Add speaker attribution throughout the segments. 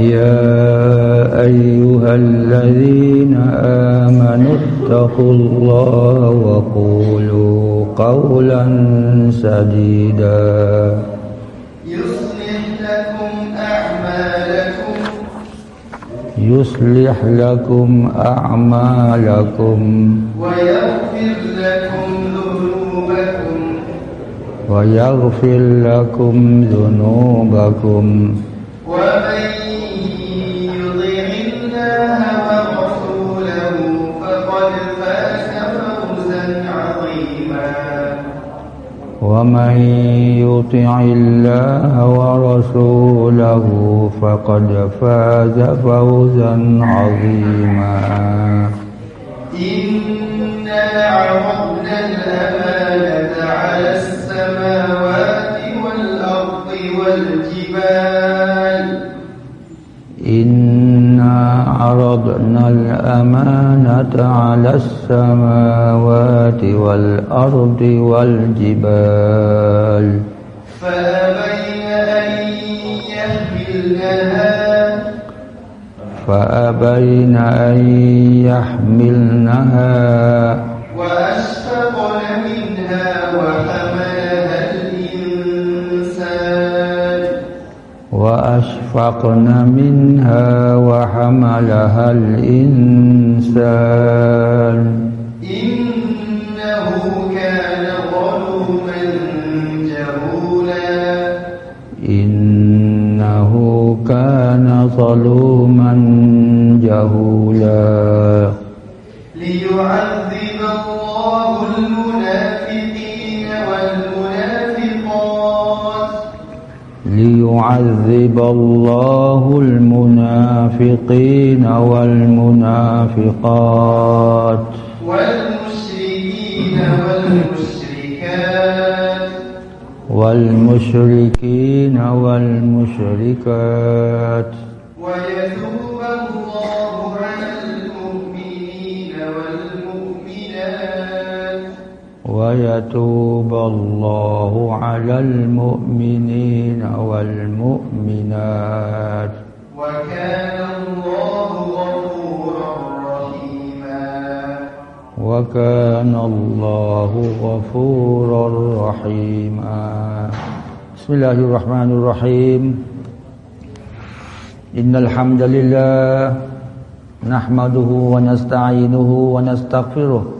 Speaker 1: يا أيها الذين آمنوا اتقوا الله وقولوا قولا سديدا. يصلح لكم أعمالكم.
Speaker 2: يصلح لكم أعمالكم.
Speaker 1: ويغفر لكم ذنوبكم.
Speaker 2: ويغفر لكم ذنوبكم.
Speaker 1: ومن يطع الله ورسوله فقد فاز فوزا عظيما. إنا عرضنا الأمانة على السماوات والأرض والجبال.
Speaker 2: إنا عرضنا الأمانة على السماوات والأرض والجبال.
Speaker 1: فأبين أن يحملنها.
Speaker 2: فأبين أن يحملنها.
Speaker 1: وأشفقن
Speaker 2: وأشفقن منها وحملها الإنسان
Speaker 1: إنه كان ظلوما جهولا
Speaker 2: إنه كان ظلوما جهولا
Speaker 1: ليعذب الله المنافقين
Speaker 2: ليعذب الله المنافقين والمنافقات.
Speaker 1: والمشركين والمشركات.
Speaker 2: والمشركين والمشركات.
Speaker 1: ويتوب
Speaker 2: ويتوب الله على المؤمنين والمؤمنات.
Speaker 1: وكان الله غفورا رحيما.
Speaker 2: وكان الله غفورا رحيما. بسم الله الرحمن الرحيم. إن الحمد لله نحمده ونستعينه ونستغفره.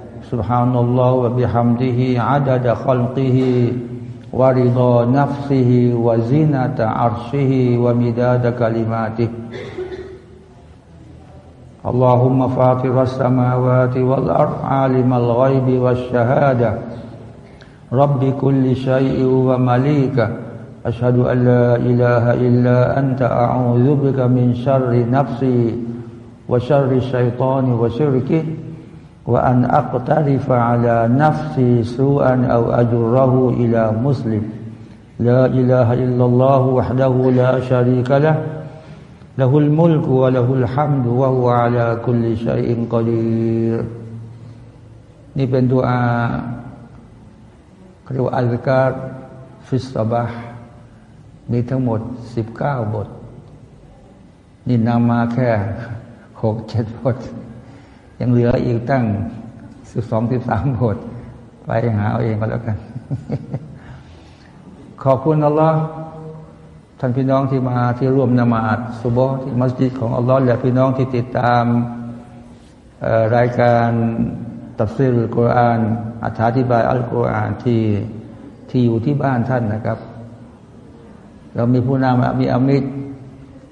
Speaker 2: سبحان الله وبحمده عدد خلقه ورضا نفسه وزنة عرشه ومداد كلماته. اللهم فاطر السماوات والأرض عالم الغيب والشهادة. رب كل شيء ومليكه أشهد أن لا إله إلا أنت أعوذ بك من شر نفسي وشر الشيطان وشركه. وأن أقترف على نفسي سوءا أو أجره إلى مسلم. لا إله إلا الله وحده لا شريك له له الملك وله الحمد وهو على كل شيء قدير. นี่เป็นดุอาเรียกว่าอัลการฟิสบาห์มีทั้งหมด 19 บท นี่นำมาแค่หกเจ็ดบท ยังเหลืออีกตั้งสิบสองสิบสามบท ไปหาเอาเองก็แล้วกัน ขอบคุณอัลลอฮ์ท่านพี่น้องที่มาที่ร่วมนมาอัดสุโบที่มัสยิดของอัลลอฮ์และพี่น้องที่ติดตามรายการตัฟซีรุลกุรอานอธิบายอัลกุรอานที่ที่อยู่ที่บ้านท่านนะครับ เรามีผู้นำมีอามิตร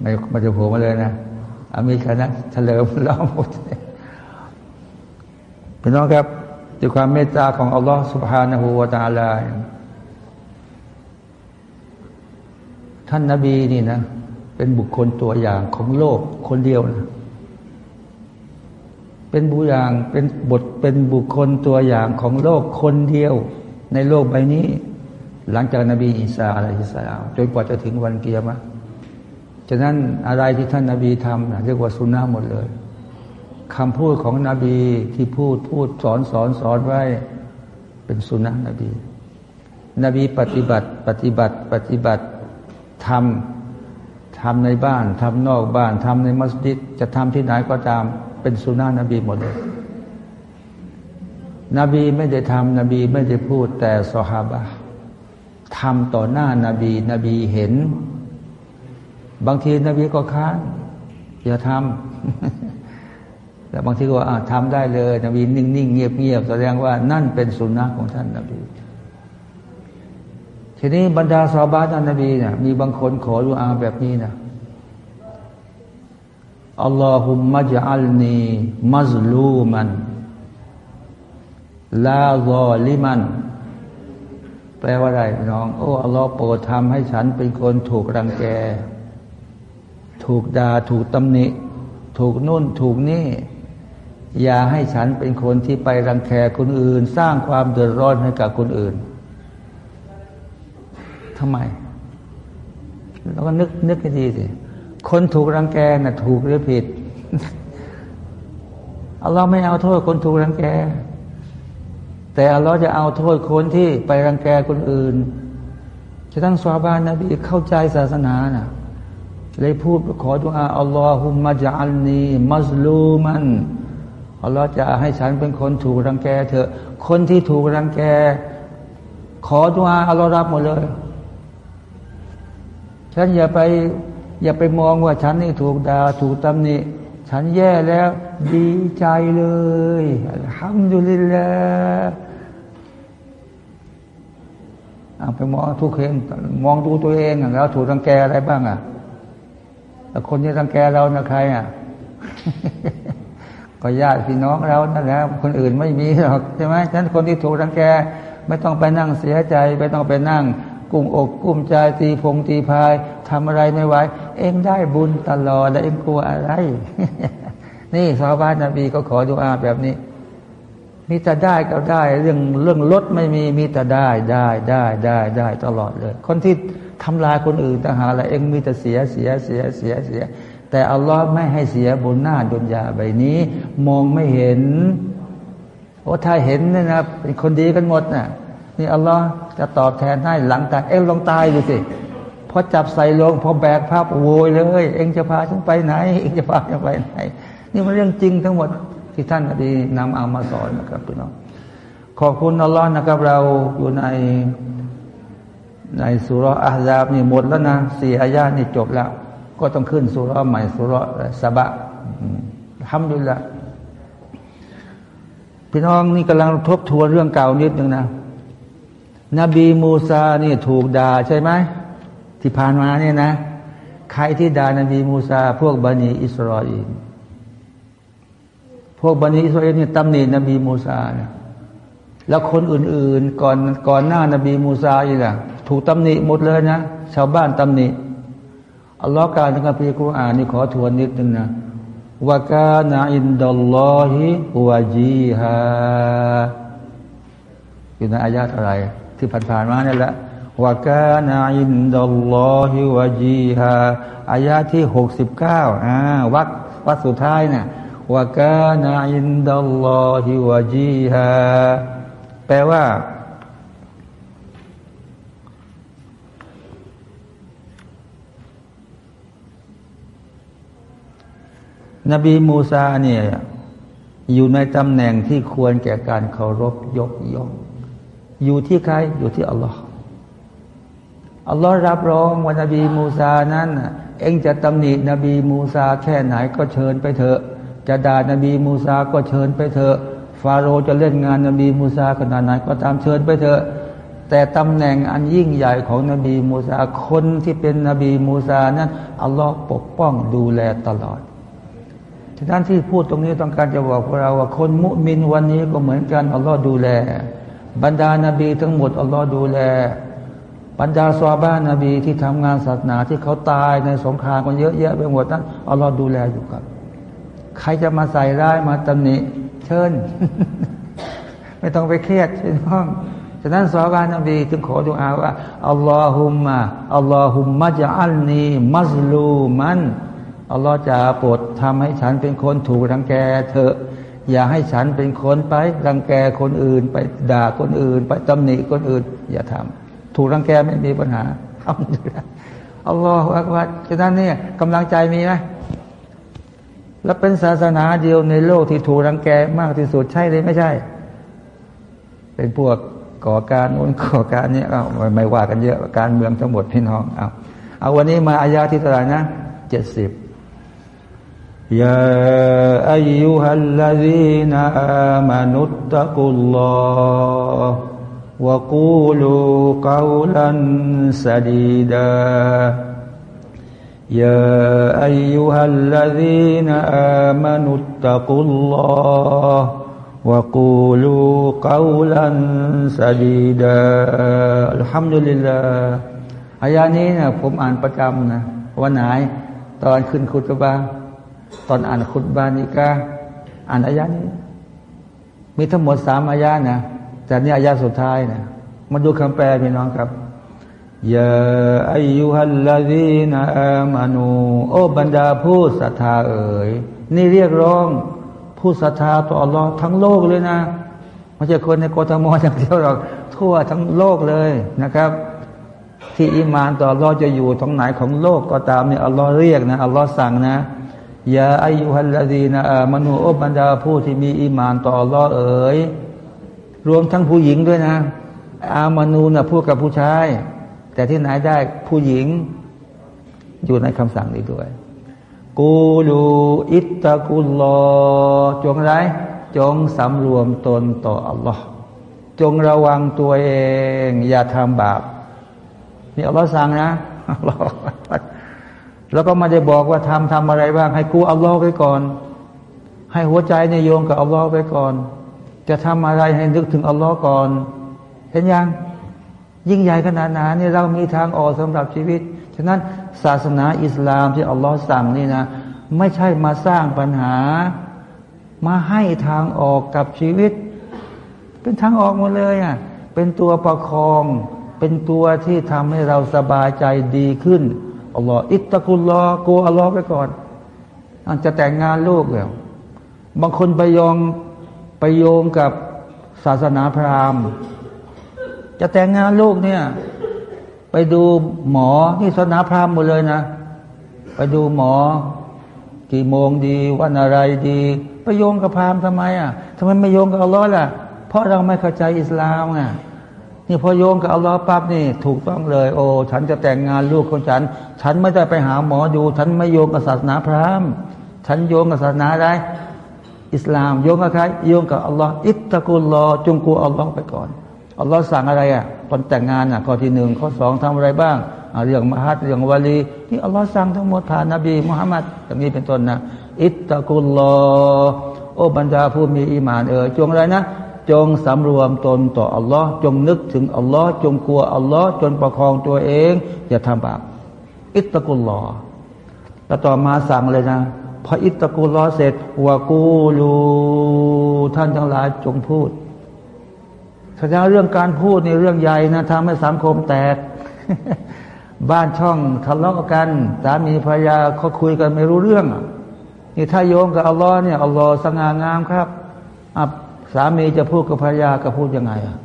Speaker 2: ไม่มาจะโผล่มาเลยนะอามิตรคณะเฉลิมล้อมหมด พี่น้องครับด้วยความเมตตาของอัลลอฮฺสุบฮานาหูวาตาลาท่านนาบีนี่นะ เป็นบุคคลตัวอย่างของโลกคนเดียวนะเป็นบุอย่างเป็นบทเป็นบุคคลตัวอย่างของโลกคนเดียว ในโลกใบนี้ หลังจากนบีอิสาอะลัยฮิสลามจนกว่าจะถึงวันเกียร์ติฉะนั้นอะไรที่ท่านนาบีทำนะเรียกว่าสุนนะหมดเลย คำพูดของนบีที่พูดพูดสอนสอนสอนไว้ เป็นสุนนะนบี นบีปฏิบัติปฏิบัติปฏิบัติทำทำในบ้านทำนอกบ้านทำในมัสยิด จะทำที่ไหนก็ตาม เป็นสุนานะนบีหมดเลยนบีไม่ได้ทำนบีไม่ได้พูดแต่สฮาบะทำต่อหน้านาบี นบีเห็น บางทีนบีก็ค้านอย่าทำ แต่บางทีก็ว่าทำได้เลยนบีนิ่งๆเงียบๆแสดงว่านั่นเป็นสุนนะของท่านนบีทีนี้บรรดาสาบานนบีเนี่ยมีบางคนขอดูอาแบบนี้นะอัลลอฮุมมะจัลนีมัซลูมันลาซอลิมัน แปลว่าอะไรน้อง โอ้อัลลอฮ์โปรดทำให้ฉันเป็นคนถูกรังแก ถูกด่าถูกตำหนิ ถูกนุ่นถูกนี่ อย่าให้ฉันเป็นคนที่ไปรังแกคนอื่น สร้างความเดือดร้อนให้กับคนอื่นทำไมเราก็นึกนึกให้ดีสิคนถูกรังแกน่ะถูกหรือผิดอัลลอฮ์ไม่เอาโทษคนถูกรังแก แต่อัลลอฮ์จะเอาโทษคนที่ไปรังแกคนอื่นจะตั้งสวาบานนบีเข้าใจศาสนาน่ะเลยพูดขอดุอาอัลลอฮุมะจัลนีมัสลูมัน อัลลอฮ์จะให้ฉันเป็นคนถูกรังแกเถอะ คนที่ถูกรังแก ขอดุอาอัลลอฮ์รับหมดเลย ฉันอย่าไป อย่าไปมองว่าฉันนี่ถูกดา่าถูกตำหนิฉันแย่แล้ว ดีใจเลยทำอยู่ลิลละไปมองทุกเห็นมองดูตัวเองแล้วถูกรังแกอะไรบ้างอะแต่คนที่รังแกเรานะใครอะ ก็ญาติพี่น้องเรานั่นแหละคนอื่นไม่มีหรอกใช่ไหมฉะนั้นคนที่ถูกรังแกไม่ต้องไปนั่งเสียใจ ไม่ต้องไปนั่ง กุ้มอกกุ้มใจตีพงตีพายทำอะไรไม่ไหวเองได้บุญตลอดแล้วเองกลัวอะไร นี่สาวบ้านนบีก็ขอดูอาแบบนี้ มีแต่ได้ก็ได้ เรื่องเรื่องลดไม่มีมีแต่ได้ได้ได้ได้ได้ตลอดเลย คนที่ทำลายคนอื่นต่างหากละเองมีแต่เสียเสียเสียเสียเสีย แต่อัลลอฮ์ไม่ให้เสียบนหน้าดุนยาใบนี้ มองไม่เห็นโอ้ถ้าเห็นเนี่ยนะเป็นคนดีกันหมดนะ่ะนี่อัลลอฮ์จะตอบแทนให้หลังตายเอ็งลองตายดูสิพอจับใส่ลงพอแบกภาพโวยเลย เอ็งจะพาฉันไปไหน เอ็งจะพาฉันไปไหน นี่มันเรื่องจริงทั้งหมดที่ท่านอดีนำเอามาสอนนะครับพี่น้องขอบคุณอัลลอฮ์นะครับ เราอยู่ในในสุรอาซาบนี่หมดแล้วนะสี่อายานี่จบแล้ว ก็ต้องขึ้นสุรใหม่สุรสบะทำด้วยละพี่น้องนี่กำลังทบทวนเรื่องเก่านิดนึงนะ นบีมูซานี่ถูกด่าใช่ไหมที่ผ่านมาเนี่ยนะ ใครที่ด่านบีมูซา พวกบันิอิสราเอลพวกบนีอิสราเอลนี่ตำหนินบีมูซาเนี่ยแล้วคนอื่นๆ ก่อนก่อนหน้านบีมูซาอีกล่ะถูกตำหนิหมดเลยนะ ชาวบ้านตำหนิ อัลลอฮ์การในคัมภีร์กุรอานนี่ขอทวนนิดนึงนะوكان عند الله وجيهاอยู่ในอายาตอะไร ที่ผ่านๆมานี่แหละوكان عند الله وجيهاอายาที่หกสิบเก้าอ่าวักวักสุดท้ายนะ่ะวากานาอินดัลลอฮิวาจีฮาแปลว่า นบีมูซาเนี่ยอยู่ในตำแหน่งที่ควรแก่การเคารพยกย่อง อยู่ที่ใครอยู่ที่อัลลอฮ์อัลลอฮ์รับรองว่านบีมูซานั้นเองจะตำหนินบีมูซาแค่ไหนก็เชิญไปเถอะ จะด่านบีมูซาก็เชิญไปเถอะ ฟาโรห์จะเล่นงานนบีมูซาขนาดไหนก็ตามเชิญไปเถอะ แต่ตำแหน่งอันยิ่งใหญ่ของนบีมูซาคนที่เป็นนบีมูซานั้นอัลลอฮ์ปกป้องดูแลตลอด ฉะนั้นที่พูดตรงนี้ต้องการจะบอกพวกเราว่าคนมุมินวันนี้ก็เหมือนกันอัลลอฮ์ดูแล บรรดานาบีทั้งหมดอัลลอฮ์ดูแล บรรดาซอบ้านนาบีที่ทำงานศาสนาที่เขาตายในสงครามกันเยอะแยะไปหมดนั้นอัลลอฮ์ดูแลอยู่ครับ ใครจะมาใส่ร้ายมาตำหนิเชิญ ไม่ต้องไปเครียดพี่น้องฉะนั้นซอบ้านนบีจึงขอดุอาว่าอัลลอฮุมมะอัลลอฮุมมะจะอัลนีมัซลูมัน อัลลอฮ์จะโปรดทำให้ฉันเป็นคนถูกรังแกเถอะ อย่าให้ฉันเป็นคนไปรังแกคนอื่น ไปด่าคนอื่น ไปตำหนิคนอื่น อย่าทำถูกรังแกไม่มีปัญหาทำอัลลอฮฺอักบัรฉะนั้นเนี่ยกำลังใจมีไหมและเป็นศาสนาเดียวในโลกที่ถูกรังแกมากที่สุดใช่หรือไม่ใช่ เป็นพวกก่อการนู้นก่อการนี้เอาไม่ว่ากันเยอะการเมืองทั้งหมดพี่น้องเอาเอาวันนี้มาอายาที่ตลานะเจ็ดสิบ يا أيها الذين آمنوا اتقوا الله وقولوا قولا سديدا يا أيها الذين آمنوا اتقوا الله وقولوا قولا سديدا الحمد لله อายานี้เนี่ยผมอ่านประจำนะวันไหนตอนขึ้นคุตบา ตอนอ่านคุตบานิกาอ่านอายานี้ มีทั้งหมดสามอายานะแต่นี่อายาสุดท้ายนะมาดูคำแปลพี่น้องครับยาอายุฮัลลาดีนาอามานูโอบรรดาผู้ศรัทธาเอ๋ยนี่เรียกร้องผู้ศรัทธาต่ออัลลอฮ์ทั้งโลกเลยนะไม่ใช่คนในกทมอย่างเดียวหรอกทั่วทั้งโลกเลยนะครับ ที่อิมานต่ออัลลอฮ์จะอยู่ตรงไหนของโลกก็ตามเนี่ยอัลลอฮ์เรียกนะอัลลอฮ์สั่งนะ ยาอายุฮัลลาดีนะอามานูโอบรรดาผู้ที่มีอิมานต่ออัลลอฮ์เอ๋ยรวมทั้งผู้หญิงด้วยนะ อามานูนะพูดกับผู้ชาย แต่ที่ไหนได้ผู้หญิง อยู่ในคำสั่งนี้ด้วย กูลูอิตตะกุลลอจงไรจงสำรวมตนต่ออัลลอฮ์จงระวังตัวเอง อย่าทำบาปนี่อัลลอฮ์สั่งนะอัลลอฮ์ แล้วก็มาได้บอกว่าทำทำอะไรบ้าง ให้กูอัลลอฮ์ไปก่อน ให้หัวใจเนี่ยโยงกับอัลลอฮ์ไปก่อน จะทำอะไรให้นึกถึงอัลลอฮ์ก่อน เห็นยังยิ่งใหญ่ขนาดนั้นนี่เรามีทางออกสำหรับชีวิต ฉะนั้นศาสนาอิสลามที่อัลลอฮ์สั่งนี่นะ ไม่ใช่มาสร้างปัญหา มาให้ทางออกกับชีวิต เป็นทางออกหมดเลยอะเป็นตัวประคอง เป็นตัวที่ทำให้เราสบายใจดีขึ้น อัลลอฮ์อิตตะกุลลอกูอัลลอฮ์ไปก่อนอันจะแต่งงานลูกแล้ว บางคนไปยองไปโยงกับศาสนาพราหมณ์ จะแต่งงานลูกเนี่ย ไปดูหมอที่ศาสนาพราหมณ์หมดเลยนะ ไปดูหมอ กี่โมงดีวันอะไรดีไปโยงกับพราหมณ์ทำไมอะทำไมไม่โยงกับอัลลอฮ์ล่ะ เพราะเราไม่เข้าใจอิสลามไง นี่พอโยงกับอัลลอฮ์ปั๊บนี่ถูกต้องเลย โอ้ฉันจะแต่งงานลูกของฉัน ฉันไม่ได้ไปหาหมอดู ฉันไม่โยงกับศาสนาพราหมณ์ ฉันโยงกับศาสนาอะไรอิสลามโยงกับใครโยงกับอัลลอฮ์อิตตะกุลลอจงกลัวอัลลอฮ์ไปก่อนอัลลอฮ์สั่งอะไรอะตอนแต่งงานอะข้อที่หนึ่งข้อสองทำอะไรบ้างเรื่องมหัดเรื่องวาลีที่อัลลอฮ์สั่งทั้งหมดผ่านนบีมุฮัมมัดอย่างนี้เป็นต้นนะอิตตะกุลลอโอ้บรรดาผู้มีอีมานเออจงอะไรนะ จงสำรวมตนต่ออัลลอฮ์จงนึกถึงอัลลอฮ์จงกลัวอัลลอฮ์จนประคองตัวเอง อย่าทำบาปอิตตะกุลลอแล้วต่อมาสั่งเลยนะพออิตตะกุลลอเสร็จวากูลูท่านทั้งหลายจงพูดแสดงเรื่องการพูดในเรื่องใหญ่นะทำให้สังคมแตก บ้านช่องทะเลาะกันสามีภรรยาเขาคุยกันไม่รู้เรื่องนี่ถ้าโยมกับอัลลอฮ์เนี่ยอัลลอฮ์สง่างามครับ สามีจะพูดกับภรรยาก็พูดยังไงอะ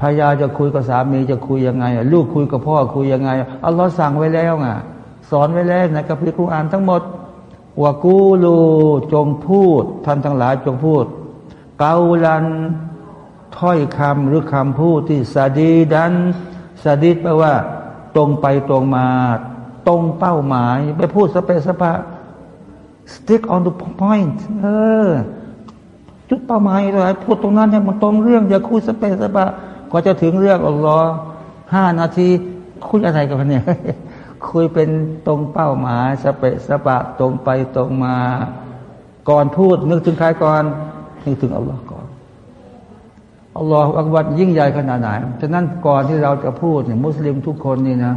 Speaker 2: ภรรยาจะคุยกับสามีจะคุยยังไงอะลูกคุยกับพ่อคุยยังไงอัลลอฮ์สั่งไว้แล้วไงสอนไว้แล้วในกัมภีร์คุรานทั้งหมดวากูลูจงพูด ท่านทั้งหลายจงพูด เกาลันถ้อยคำหรือคำพูดที่สดีดันสดีแปลว่า ตรงไปตรงมา ตรงเป้าหมาย ไปพูดสเปซสปะ stick on the point เออ จุดเป้าหมายอะไรพูดตรงนั้นเนี่ยมันตรงเรื่องอย่าคุยสเปซสปะกว่าจะถึงเรื่องอัลลอฮ์ห้านาทีคุยอะไรกันเนี่ยคุยเป็นตรงเป้าหมายสเปซสปะตรงไปตรงมา ก่อนพูด นึกถึงใครก่อนนึกถึงอัลลอฮ์ก่อนอัลลอฮ์อักบัดยิ่งใหญ่ขนาดไหนฉะนั้นก่อนที่เราจะพูดเนี่ยมุสลิมทุกคนนี่นะ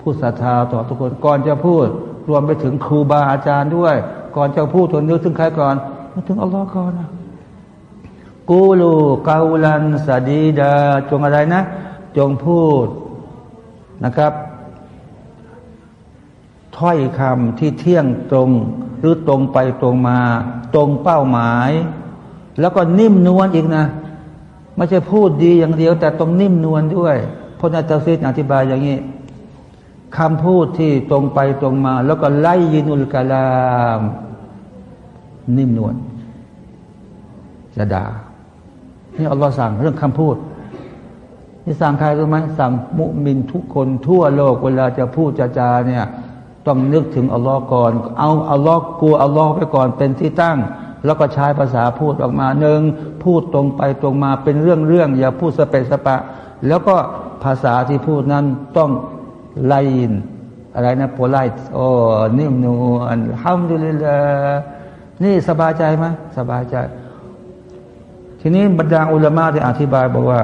Speaker 2: พูดศรัทธาต่อทุกคนก่อนจะพูด รวมไปถึงครูบาอาจารย์ด้วย ก่อนจะพูดตัวนึกถึงใครก่อนนึกถึงอัลลอฮ์ก่อนนะ กูลูกาลันสดีดา จงอะไรนะ จงพูดนะครับถ้อยคำที่เที่ยงตรงหรือตรงไปตรงมา ตรงเป้าหมาย แล้วก็นิ่มนวลอีกนะไม่ใช่พูดดีอย่างเดียว แต่ต้องนิ่มนวลด้วยพระนาตาซิดอธิบายอย่างนี้คำพูดที่ตรงไปตรงมา แล้วก็ไล่ยินุลกาลาม นิ่มนวลจะด่า นี่อัลลอฮ์สั่งเรื่องคำพูด นี่สั่งใครรู้ไหมสั่งมุมินทุกคนทั่วโลกเวลาจะพูดจะจาเนี่ยต้องนึกถึงอัลลอฮ์ก่อน เอาอัลลอฮ์กลัวอัลลอฮ์ไปก่อนเป็นที่ตั้ง แล้วก็ใช้ภาษาพูดออกมาหนึ่งพูดตรงไปตรงมาเป็นเรื่องเรื่องอย่าพูดสเปสปะ แล้วก็ภาษาที่พูดนั้นต้องไลน์อะไรนะ polite โอ้นิ่มนวลالحمد للهนี่สบายใจไหมสบายใจ ทีนี้บรรดาอุลามะที่อธิบายบอกว่า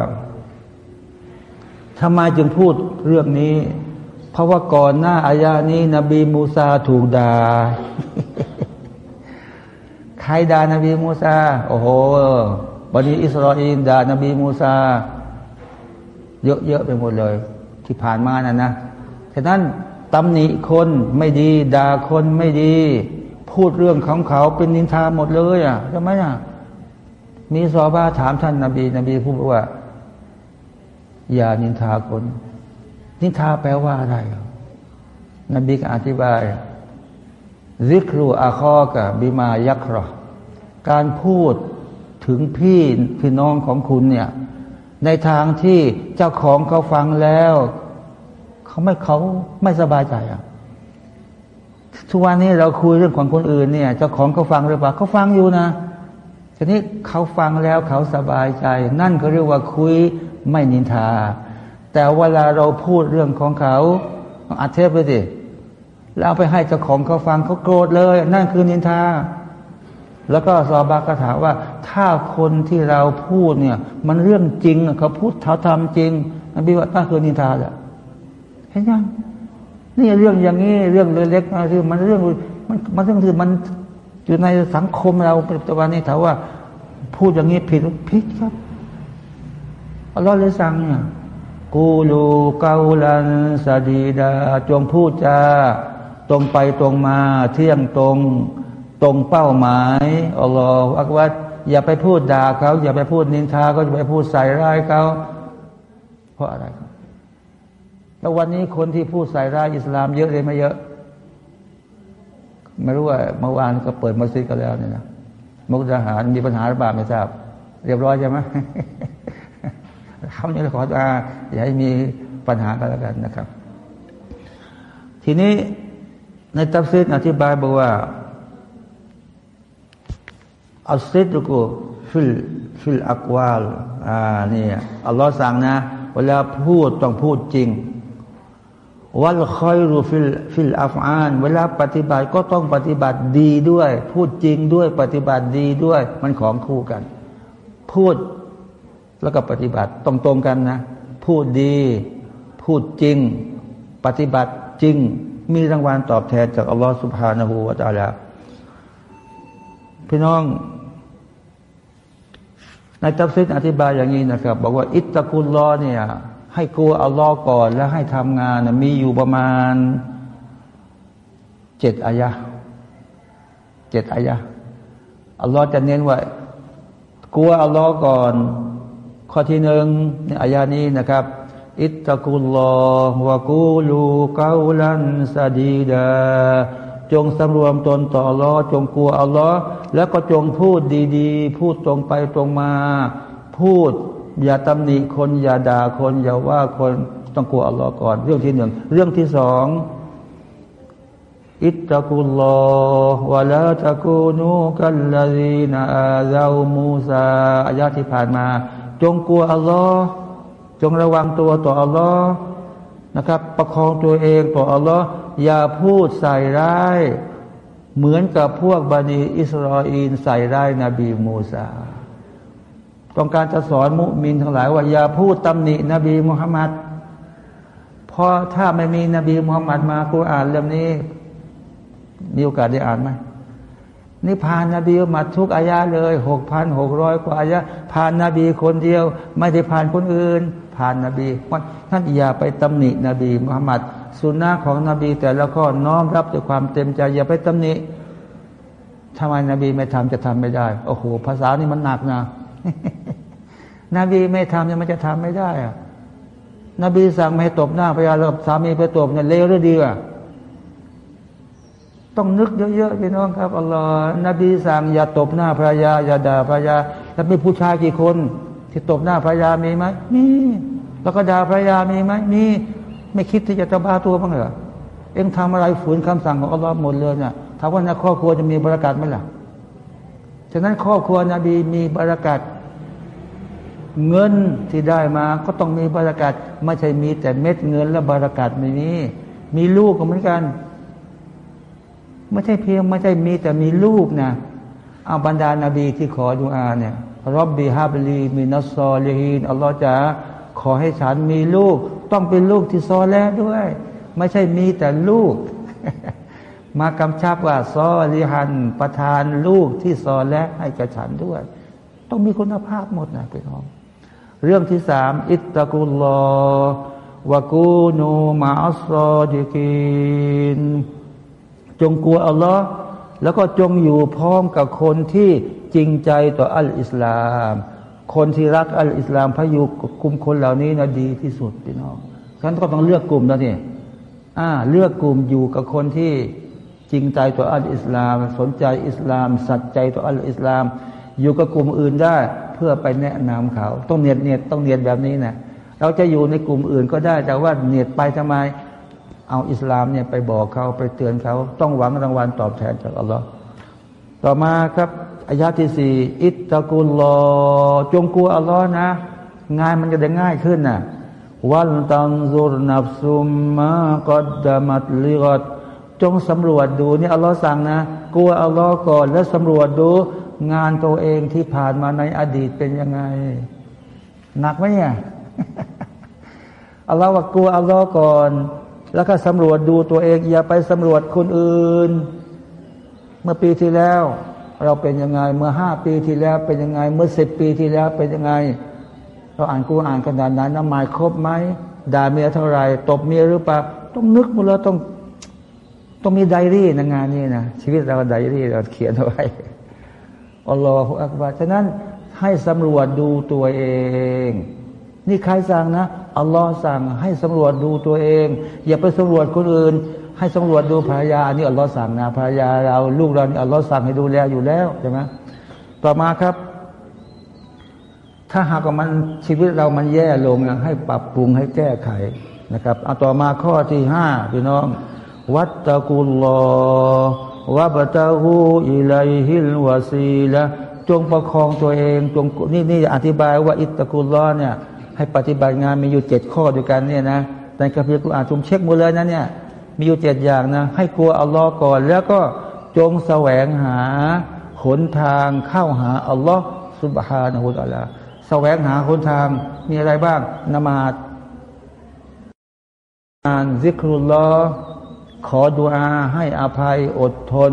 Speaker 2: ทำไมจึงพูดเรื่องนี้ เพราะว่าก่อนหน้าอายานี้ นบีมูซาถูกด่าใครด่านบีมูซาโอ้โหบนีอิสราเอลด่านบีมูซาเยอะๆไปหมดเลย ที่ผ่านมานั่นนะฉะนั้นตำหนิคนไม่ดีด่าคนไม่ดี พูดเรื่องของเขาเป็นนินทาหมดเลยอะใช่ไหมอะ มีซอบ้าถามท่านนาบีนบีพูดว่า อย่านินทาคน นินทาแปลว่าอะไรนบีก็อธิบายซิกรูอาคอกะบิมายักรอการพูดถึงพี่พี่น้องของคุณเนี่ยในทางที่เจ้าของเขาฟังแล้วเขาไม่เขาไม่สบายใจอะทุกวันนี้เราคุยเรื่องของคนอื่นเนี่ย เจ้าของเขาฟังหรือเปล่าเขาฟังอยู่นะ ทีนี้เขาฟังแล้วเขาสบายใจ นั่นเขาเรียกว่าคุยไม่นินทา แต่เวลาเราพูดเรื่องของเขาอัดเทปไปสิแล้วไปให้เจ้าของเขาฟังเขาโกรธเลย นั่นคือนินทา แล้วก็ซอบาก็ถามว่า ถ้าคนที่เราพูดเนี่ย มันเรื่องจริงเขาพูดเขาทำจริงนบีว่านั่นคือนินทาแหละเห็นยังนี่เรื่องอย่างนี้เรื่องเล็กๆนะคือมันเรื่องมันมันเรื่องคือมัน อยู่ในสังคมเราปัจจุบันนี้ถามว่า พูดอย่างนี้ผิดผิดครับอัลลอฮ์เลยสั่งเนี่ยกูลูเกาลันสดีดา จงพูดจาตรงไปตรงมา เที่ยงตรงตรงเป้าหมายอัลลอฮ์อักวัดอย่าไปพูดด่าเขาอย่าไปพูดนินทาก็อย่าไปพูดใส่ร้ายเขาเพราะอะไรครับแล้ววันนี้คนที่พูดใส่ร้ายอิสลามเยอะเลยไม่เยอะ ไม่รู้ว่าเมื่อวานก็เปิดมัสยิดกันแล้วเนี่ยนะมุกดาหารมีปัญหาหรือเปล่าไม่ทราบ เรียบร้อยใช่ไหมทำนี้ขออาอย่าให้มีปัญหากันแล้วกันนะครับ ทีนี้ในตัฟซีรอธิบายบอกว่าالصدق في في الأقوالอ่านี่อัลลอฮ์สั่งนะ เวลาพูดต้องพูดจริง والخير في في الأفعال เวลาปฏิบัติก็ต้องปฏิบัติดีด้วย พูดจริงด้วยปฏิบัติดีด้วย มันของคู่กัน พูดแล้วก็ปฏิบัติตรงตรงกันนะ พูดดี พูดจริง ปฏิบัติจริง มีรางวัลตอบแทนจากอัลลอฮฺสุบฮานาหูวาตาลาพี่น้องในตัฟซิดอธิบายอย่างนี้นะครับ บอกว่า อิตตะกุลลอเนี่ย ให้กลัวอัลลอฮ์ก่อน แล้วให้ทำงานนะมีอยู่ประมาณเจ็ดอายะเจ็ดอายะอัลลอฮ์จะเน้นว่ากลัวอัลลอฮ์ก่อน ข้อที่หนึ่งในอายานี้นะครับ อิตตะกุลลอฮ์วะกูลูกาลันซาดีดา จงสำรวมตนต่ออัลลอฮ์จงกลัวอัลลอฮ์แล้วก็จงพูดดี ๆ พูดตรงไปตรงมา พูด อย่าตำหนิคน อย่าด่าคน อย่าว่าคนต้องกลัวอัลลอฮ์ก่อน เรื่องที่หนึ่ง เรื่องที่สองอิตตะกุลลอฮ์วะลาตะกูนูกัลลดีนาอาซามูซาอายาที่ผ่านมา จงกลัวอัลลอฮ์จงระวังตัวต่ออัลลอฮ์นะครับ ประคองตัวเองต่ออัลลอฮ์อย่าพูดใส่ร้าย เหมือนกับพวกบันิอิสราเอลใส่ร้ายนบีมูซา ต้องการจะสอนมุมินทั้งหลายว่าอย่าพูดตำหนินบีมุฮัมมัดเพราะถ้าไม่มีนบีมุฮัมมัดมากุรอานเล่มนี้ มีโอกาสได้อ่านไหมนี่ผ่านนบีมาทุกอายะเลยหกพันหกร้อยกว่าอายะผ่านนบีคนเดียว ไม่ได้ผ่านคนอื่น ผ่านนบีท่านอย่าไปตำหนินบีมุฮัมมัดสุนนะของนบีแต่ละข้อน้อมรับด้วยความเต็มใจ อย่าไปตำหนิทำไมนบีไม่ทำจะทำไม่ได้ โอ้โห ภาษานี่มันหนักนะ นบีไม่ทำยังมันจะทำไม่ได้อะนบีสั่งไม่ให้ตบหน้าภรรยาล้วสามีไปตบเนี่ยเลวหรือดีอะต้องนึกเยอะๆพี่น้องครับอัลลอฮ์นบีสั่งอย่าตบหน้าภรรยาอย่าด่าภรรยา แล้วมีผู้ชายกี่คน ที่ตบหน้าภรรยามีไหมมีแล้วก็ด่าภรรยามีไหมมีไม่คิดที่จะตบ้าตัวบ้างเหรอเอ็งทำอะไรฝืนคำสั่งของอัลลอฮ์หมดเลยเนี่ยถามว่าในครอบครัวจะมีบรารักัดไหมล่ะฉะนั้นครอบครัวนบีมีบรารักัด เงินที่ได้มาก็ต้องมีบรารักัดไม่ใช่มีแต่เม็ดเงินและบรารักัดไม่มีมีลูกก็เหมือนกัน ไม่ใช่เพียงไม่ใช่มีแต่มีลูกนะเอาบรรดานาบีที่ขอดุอาเนี่ยรอบบีฮาบลีมีนัสซอลีฮีนอัลลอฮฺจะขอให้ฉันมีลูก ต้องเป็นลูกที่ซอแล้วด้วย ไม่ใช่มีแต่ลูก มากำชับว่าซอลีฮันประทานลูกที่ซอและให้กับฉันด้วย ต้องมีคุณภาพหมดนะพี่น้อง เรื่องที่สามอิตตะกุลลอวะกูนูมาอัสซอดิกิน จงกลัวอัลลอฮ์แล้วก็จงอยู่พร้อมกับคนที่จริงใจต่ออัลอิสลาม คนที่รักอัลอิสลามพยุคุมคนเหล่านี้นะดีที่สุดพี่น้องฉันก็ต้องเลือกกลุ่มแล้วนี่อ่าเลือกกลุ่มอยู่กับคนที่จริงใจต่ออัลอิสลาม สนใจอิสลาม สัจใจต่ออัลอิสลาม อยู่กับกลุ่มอื่นได้ เพื่อไปแนะนำเขา ต้องเนียดเนียดต้องเนียดแบบนี้นะเราจะอยู่ในกลุ่มอื่นก็ได้แต่ว่าเนียดไปทำไม เอาอิสลามเนี่ยไปบอกเขาไปเตือนเขา ต้องหวังรางวัลตอบแทนจากอัลลอฮ์ต่อมาครับอายาที่สี่อิตตะกุลลอจงกลัวอัลลอฮ์นะ งานมันจะได้ง่ายขึ้นนะวันตังซุรนับซุมมากอดามัตลิกอดจงสำรวจดูนี่อัลลอฮ์สั่งนะ กลัวอัลลอฮ์ก่อน แล้วสำรวจดู งานตัวเองที่ผ่านมาในอดีตเป็นยังไง หนักไหมเนี่ยอัลลอฮ์ว่ากลัวอัลลอฮ์ก่อน แล้วก็สำรวจดูตัวเองอย่าไปสำรวจคนอื่น เมื่อปีที่แล้ว เราเป็นยังไง เมื่อห้าปีที่แล้วเป็นยังไง เมื่อสิบปีที่แล้วเป็นยังไง เราอ่านกูอ่านขนาดนั้นน้ำหมายครบไหมด่าเมียเท่าไรตบเมียหรือเปล่าต้องนึกหมดแล้วต้อง ต้องมีไดรี่ในงานนี้นะชีวิตเราไดรี่เราเขียนเอาไว้ อัลลอฮฺอักบารฉะนั้นให้สำรวจดูตัวเอง นี่ใครสั่งนะอัลลอฮ์สั่งให้สำรวจดูตัวเอง อย่าไปสำรวจคนอื่น ให้สำรวจดูภรรยานี่อัลลอฮ์สั่งนะภรรยาเราลูกเรานี่อัลลอฮ์สั่งให้ดูแลอยู่แล้วใช่ไหมต่อมาครับ ถ้าหากว่ามันชีวิตเรามันแย่ลงให้ปรับปรุงให้แก้ไขนะครับเอาต่อมาข้อที่ห้าพี่น้อง วัตตะกุลลอ วะบะตะฮูอิลัยฮิลวาซีละจงประคองตัวเองจงนี่นี่อธิบายว่าอิตตะกุลลอเนี่ยให้ปฏิบัติงานมีอยู่เจ็ดข้อด้วยกันเนี่ยนะในคัมภีร์กุรอานจุมเช็คหมดเลยนะเนี่ยมีอยู่เจ็ดอย่างนะให้กลัวอัลลอฮ์ก่อน แล้วก็จงแสวงหาหนทางเข้าหาอัลลอฮ์สุบฮานะฮุตอัลลาแสวงหาคนทางมีอะไรบ้างนมาดอ่านซิกรุลลอ ขอดุอาให้อภัยอดทน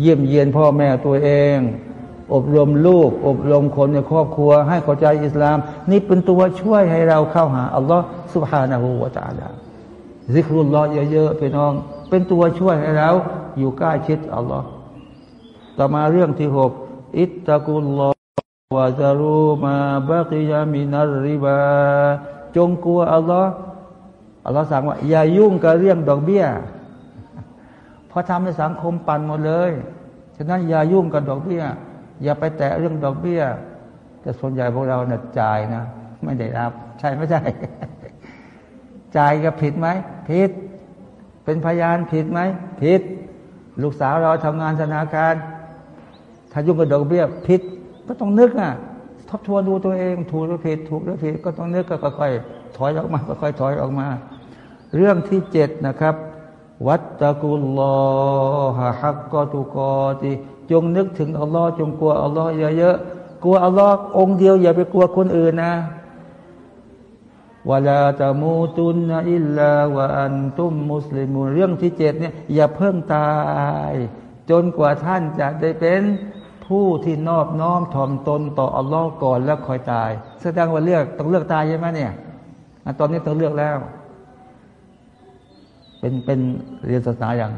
Speaker 2: เยี่ยมเยียนพ่อแม่ตัวเอง อบรมลูก อบรมคนในครอบครัว ให้เข้าใจอิสลาม นี่เป็นตัวช่วยให้เราเข้าหาอัลลอฮ์สุบฮานาหูวาตาลาซิกรุลลอเยอะๆพี่น้อง เป็นตัวช่วยให้เราอยู่ใกล้ชิดอัลลอฮ์ต่อมาเรื่องที่หกอิตตะกุลลอวะซารูมาบะกิยามินัรริบา จงกลัวอัลลอฮ์ อัลลอฮ์สั่งว่า อย่ายุ่งกับเรื่องดอกเบี้ย เพราะทำให้สังคมปั่นหมดเลย ฉะนั้นอย่ายุ่งกับดอกเบี้ย อย่าไปแตะเรื่องดอกเบี้ย แต่ส่วนใหญ่พวกเราเนี่ยจ่ายนะ ไม่ได้รับ ใช่ไม่ใช่ จ่ายก็ผิดไหม ผิด เป็นพยานผิดไหม ผิด ลูกสาวเราทำงานธนาคาร ถ้ายุ่งกับดอกเบี้ย ผิด ก็ต้องนึกอะทบทวนดูตัวเอง ถูกหรือผิด ถูกหรือผิด ก็ต้องนึกก็ค่อยๆถอยออกมา ค่อยๆถอยออกมา เรื่องที่เจ็ดนะครับ วัตตะกุลลอฮะฮักกอตุกอติจงนึกถึงอัลลอฮ์จงกลัวอัลลอฮ์เยอะๆกลัวอัลลอฮ์องเดียว อย่าไปกลัวคนอื่นนะวลาตะมูตุนอิลลาวะอันตุมมุสลิมูเรื่องที่เจ็ดเนี่ยอย่าเพิ่งตาย จนกว่าท่านจะได้เป็นผู้ที่นอบน้อมถ่อมตนต่ออัลลอฮ์ก่อนแล้วคอยตาย แสดงว่าเลือกต้องเลือกตายใช่ไหมเนี่ยตอนนี้ต้องเลือกแล้ว เป็นเป็นเรียนศาสนาอย่าง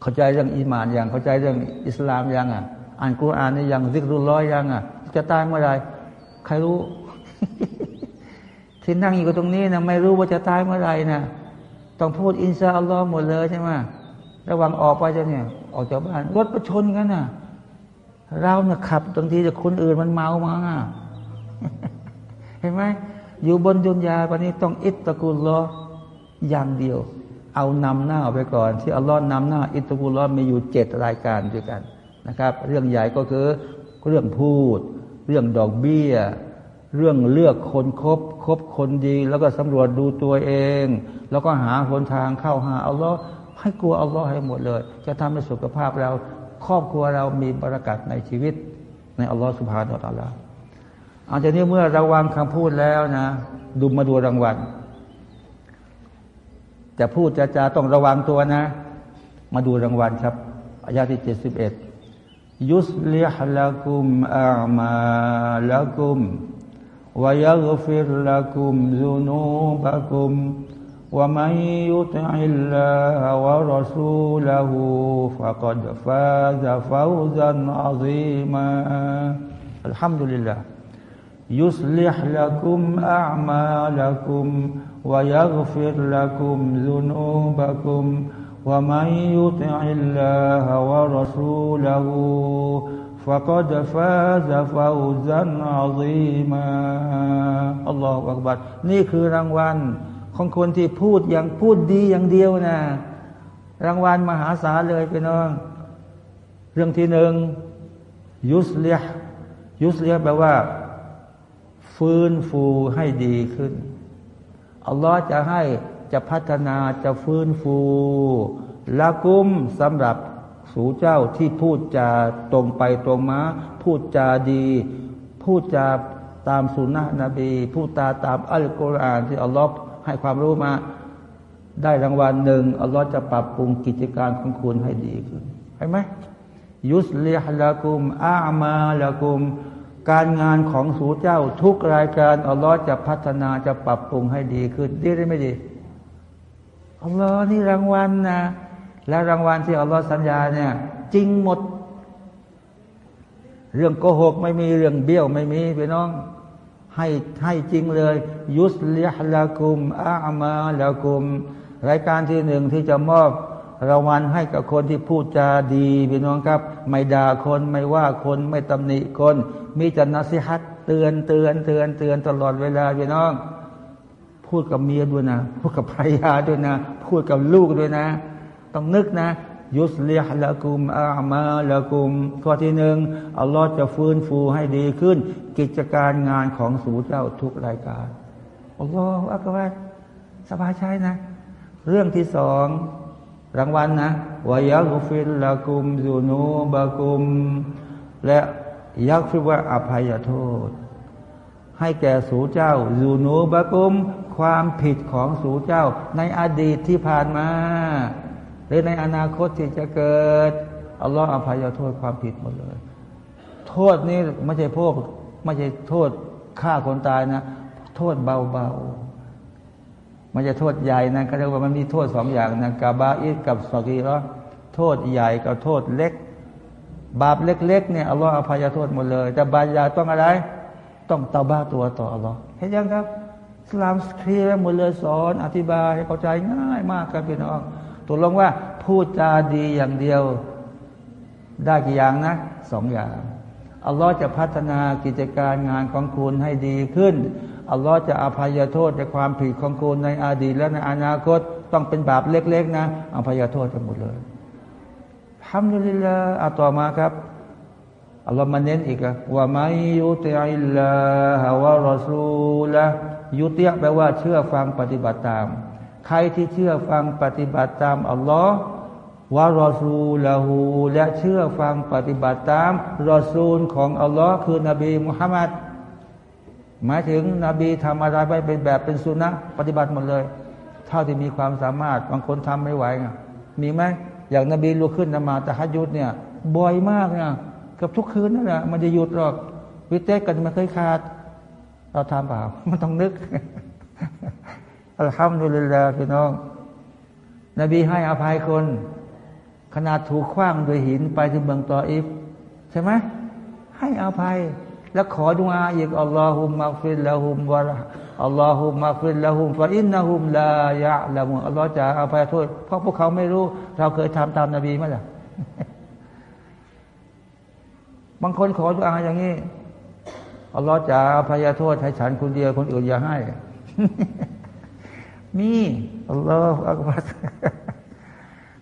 Speaker 2: เข้าใจเรื่องอีมานอย่าง เข้าใจเรื่องอิสลามอยังอะ อ่านกุรอานนี่ยังซิกรุลร้อยยังอะ จะตายเมื่อไรใครรู้ ที่นั่งอยู่ตรงนี้นะไม่รู้ว่าจะตายเมื่อไรนะต้องพูดอินชาอัลลอฮ์หมดเลยใช่ไหมระหว่างออกไปจะเนี่ย ออกจากบ้านรถประชนกันน่ะ เราเนี่ยขับบางทีจะคนอื่นมันเมามาเห็นไหมอยู่บนดุนยาวันนี้ต้องอิตตะกุลลอ อย่างเดียว เอานำหน้าไปก่อน ที่อัลลอฮ์นำหน้า อิตตะกุลอมีอยู่เจ็ดรายการด้วยกันนะครับ เรื่องใหญ่ก็คือเรื่องพูด เรื่องดอกเบี้ย เรื่องเลือกคนคบคบคนดี แล้วก็สำรวจดูตัวเอง แล้วก็หาหนทางเข้าหาอัลลอฮ์ให้กลัวอัลลอฮ์ให้หมดเลย จะทำให้สุขภาพเราครอบครัวเรามีบรารักัดในชีวิต ในอัลลอฮ์สุภาโนตาลาอาจจะนี้เมื่อระวังคำพูดแล้วนะดูมาดูรางวัล จะพูดจะจาต้องระวังตัวนะ มาดูรางวัลครับอายาที่เจ็ดสิบเอ็ดยุสลิฮละกุมอามาละกุมวยัฟิรละกุมซุนูบะกุมวะมันยุติอิลลาฮวะรัสูลฮูฟะกัดฟาซะฟาวซันอาซิมาอัลฮัมดุลิลลาห์ยุสลิฮละกุมอามาละกุม ويغفر لكم ذنوبكم ومن يطع الله ورسوله فقد فاز فوزا عظيما الله أكبر นี่คือรางวัลของคนที่พูดอย่างพูดดีอย่างเดียวนะรางวัลมหาศาลเลยพี่น้อง เรื่องที่หนึ่งยุสเลียยุสเลียแปลว่า ฟื้นฟูให้ดีขึ้น อัลลอฮ์จะให้จะพัฒนาจะฟื้นฟูละกุมสำหรับสูเจ้าที่พูดจาตรงไปตรงมา พูดจาดี พูดจาตามสุนนะนบี พูดตาตามอัลกุรอานที่อัลลอฮ์ให้ความรู้มา ได้รางวัลหนึ่งอัลลอฮ์จะปรับปรุงกิจการของคุณให้ดีขึ้นเห็นไหมยุสลิฮละกุมอามาละกุม การงานของสูเจ้าทุกรายการอัลลอฮ์จะพัฒนาจะปรับปรุงให้ดีขึ้นดีได้ไม่ดีอัลลอฮ์นี่รางวัลนะ และรางวัลที่อัลลอฮ์สัญญาเนี่ย จริงหมด เรื่องโกหกไม่มีเรื่องเบี้ยวไม่มีพี่น้อง ให้ให้จริงเลย ยุสลิฮละกุมอามาละกุม รายการที่หนึ่งที่จะมอบ รางวัลให้กับคนที่พูดจาดีพี่น้องครับ ไม่ด่าคนไม่ว่าคนไม่ตำหนิคน มีจันนสิฮัตเตือนเตือนเตือนเตือนตลอดเวลาพี่น้อง พูดกับเมียด้วยนะพูดกับภรรยาด้วยนะ พูดกับลูกด้วยนะ ต้องนึกนะ ยุสลิฮละกุมอามาละกุมข้อที่หนึ่งอัลลอฮ์จะฟื้นฟูให้ดีขึ้น กิจการงานของสูเจ้าทุกรายการอัลลอฮ์อักบารสบายใช้นะ เรื่องที่สอง รางวัลนะวายักฟิลละกุมซูนูบะกุม และยักฟิว่าอภัยโทษ ให้แก่สู่เจ้ายูนูบะกุม ความผิดของสู่เจ้า ในอดีตที่ผ่านมา หรือในอนาคตที่จะเกิดอัลลอฮฺอภัยโทษความผิดหมดเลย โทษนี้ไม่ใช่พวกไม่ใช่โทษฆ่าคนตายนะ โทษเบาๆ ม่ใช่โทษใหญ่นะก็เรียกว่ามันมีโทษสองอย่างนะกาบาอิดกับสกีรอโทษใหญ่กับโทษเล็ก บาปเล็กๆเนี่ยอัลลอฮฺอภัยโทษหมดเลย แต่บาปใหญ่ต้องอะไร ต้องเตาบ้าตัวต่ออัลลอฮ์เห็นยังครับสลามเคลียร์หมดเลยสอน อธิบายให้เข้าใจง่ายมากครับพี่น้องตกลงว่าพูดจาดีอย่างเดียวได้กี่อย่างนะสองอย่างอัลลอฮ์จะพัฒนากิจการงานของคุณให้ดีขึ้น อัลลอฮ์จะอภัยโทษในความผิดของคุณในอดีตและในอนาคตต้องเป็นบาปเล็ก ๆ นะอภัยโทษทั้งหมดเลยทำดุลิลลาอัต่อมาครับอัลลอฮ์มาเน้นอีกว่าไม่ยุติอิลลาฮาวะรอซูละยุติแปลว่าเชื่อฟังปฏิบัติตาม ใครที่เชื่อฟังปฏิบัติตามอัลลอฮ์วารอซูละหูและเชื่อฟังปฏิบัติตามรอซูลของอัลลอฮ์คือนบีมุฮัมมัด หมายถึงนบีทำอะไรไปเป็นแบบเป็นสุนัขปฏิบัติหมดเลย เท่าที่มีความสามารถบางคนทำไม่ไหวไงมีไหมอย่างนบีลุกขึ้นนมาแต่ฮัจยุดเนี่ยบ่อยมากนะกับทุกคืนนั่นแหละมันจะหยุดหรอกวิเตกกันมันเคยขาด เราทำเปล่า มันต้องนึกอัลฮัมดุลิลลาห์พี่น้อง นบีให้อภัยคน ขนาดถูกคว้างโดยหินไปที่เมืองตออิฟ ใช่ไหมให้อภัย แล้วขอดุอาอีกอัลลอฮุมมักฟิลละหุมวะอัลลอฮุมมักฟิลละหุมฟะอินนะฮุมลายะละมุอัลลอฮ์จะอภัยโทษ เพราะพวกเขาไม่รู้ เราเคยทำตามนบีไหมล่ะ บางคนขอดุอาอย่างนี้อัลลอฮ์จะอภัยโทษให้ฉันคนเดียวคนอื่นอย่าให้ มีอัลลอฮ์อักบัร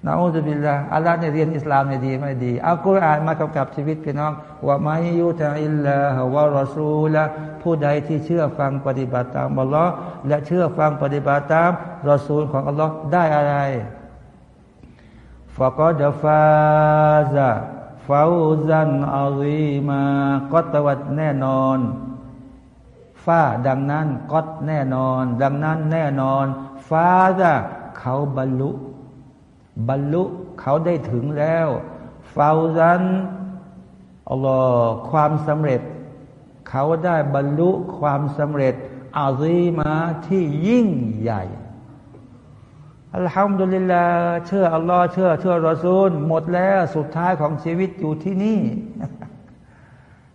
Speaker 2: นะอุบิลลาอัลลอฮ์เนี่ยเรียนอิสลามเนี่ยดีไม่ดีอัลกุรอานมากำกับชีวิตพี่น้องว่าไม่ยุตอิลลาฮวะรอซูละผู้ใดที่เชื่อฟังปฏิบัติตามอัลลอฮ์และเชื่อฟังปฏิบัติตามรอซูลของอัลลอฮ์ได้อะไรฟะกอดฟาซาฟาซันอาลีมาก็ตวัดแน่นอนฟ้าดังนั้นก็แน่นอน ดังนั้นแน่นอนฟ้าจะเขาบรรลุ บรรลุเขาได้ถึงแล้วฟาซันอัลลอฮ์ความสำเร็จ เขาได้บรรลุความสำเร็จอาซีมาที่ยิ่งใหญ่อัลฮัมดุลิลลาเชื่ออัลลอฮ์เชื่อ เชื่อรอซูล หมดแล้วสุดท้ายของชีวิตอยู่ที่นี่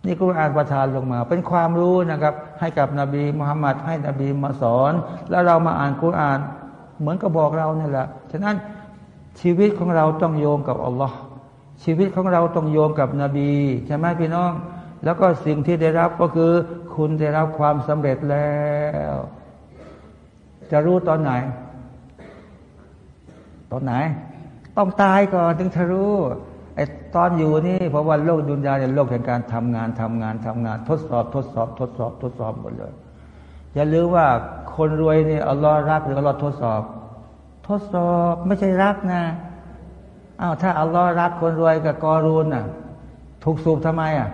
Speaker 2: นี่กุรอานประทานลงมา เป็นความรู้นะครับ ให้กับนบีมุฮัมมัดให้นบีมาสอน แล้วเรามาอ่านกุรอาน เหมือนกับบอกเราเนี่ยแหละฉะนั้น ชีวิตของเราต้องโยงกับอัลลอฮ์ชีวิตของเราต้องโยงกับนบีใช่ไหมพี่น้อง แล้วก็สิ่งที่ได้รับก็คือ คุณได้รับความสำเร็จแล้ว จะรู้ตอนไหน ตอนไหน ต้องตายก่อนถึงจะรู้ไอ้ตอนอยู่นี่เพราะว่าโลกดุนยาเนี่ยโลกแห่งการทำงานทำงานทำงาน ทดสอบทดสอบ ทดสอบ ทดสอบหมดเลย อย่าลืมว่าคนรวยนี่อัลลอฮ์รักหรืออัลลอฮ์ทดสอบ ดสอบไม่ใช่รักนะอ้าวถ้าอัลลอฮ์รักคนรวยกับกอรูนน่ะ ถูกสูบทำไมอะ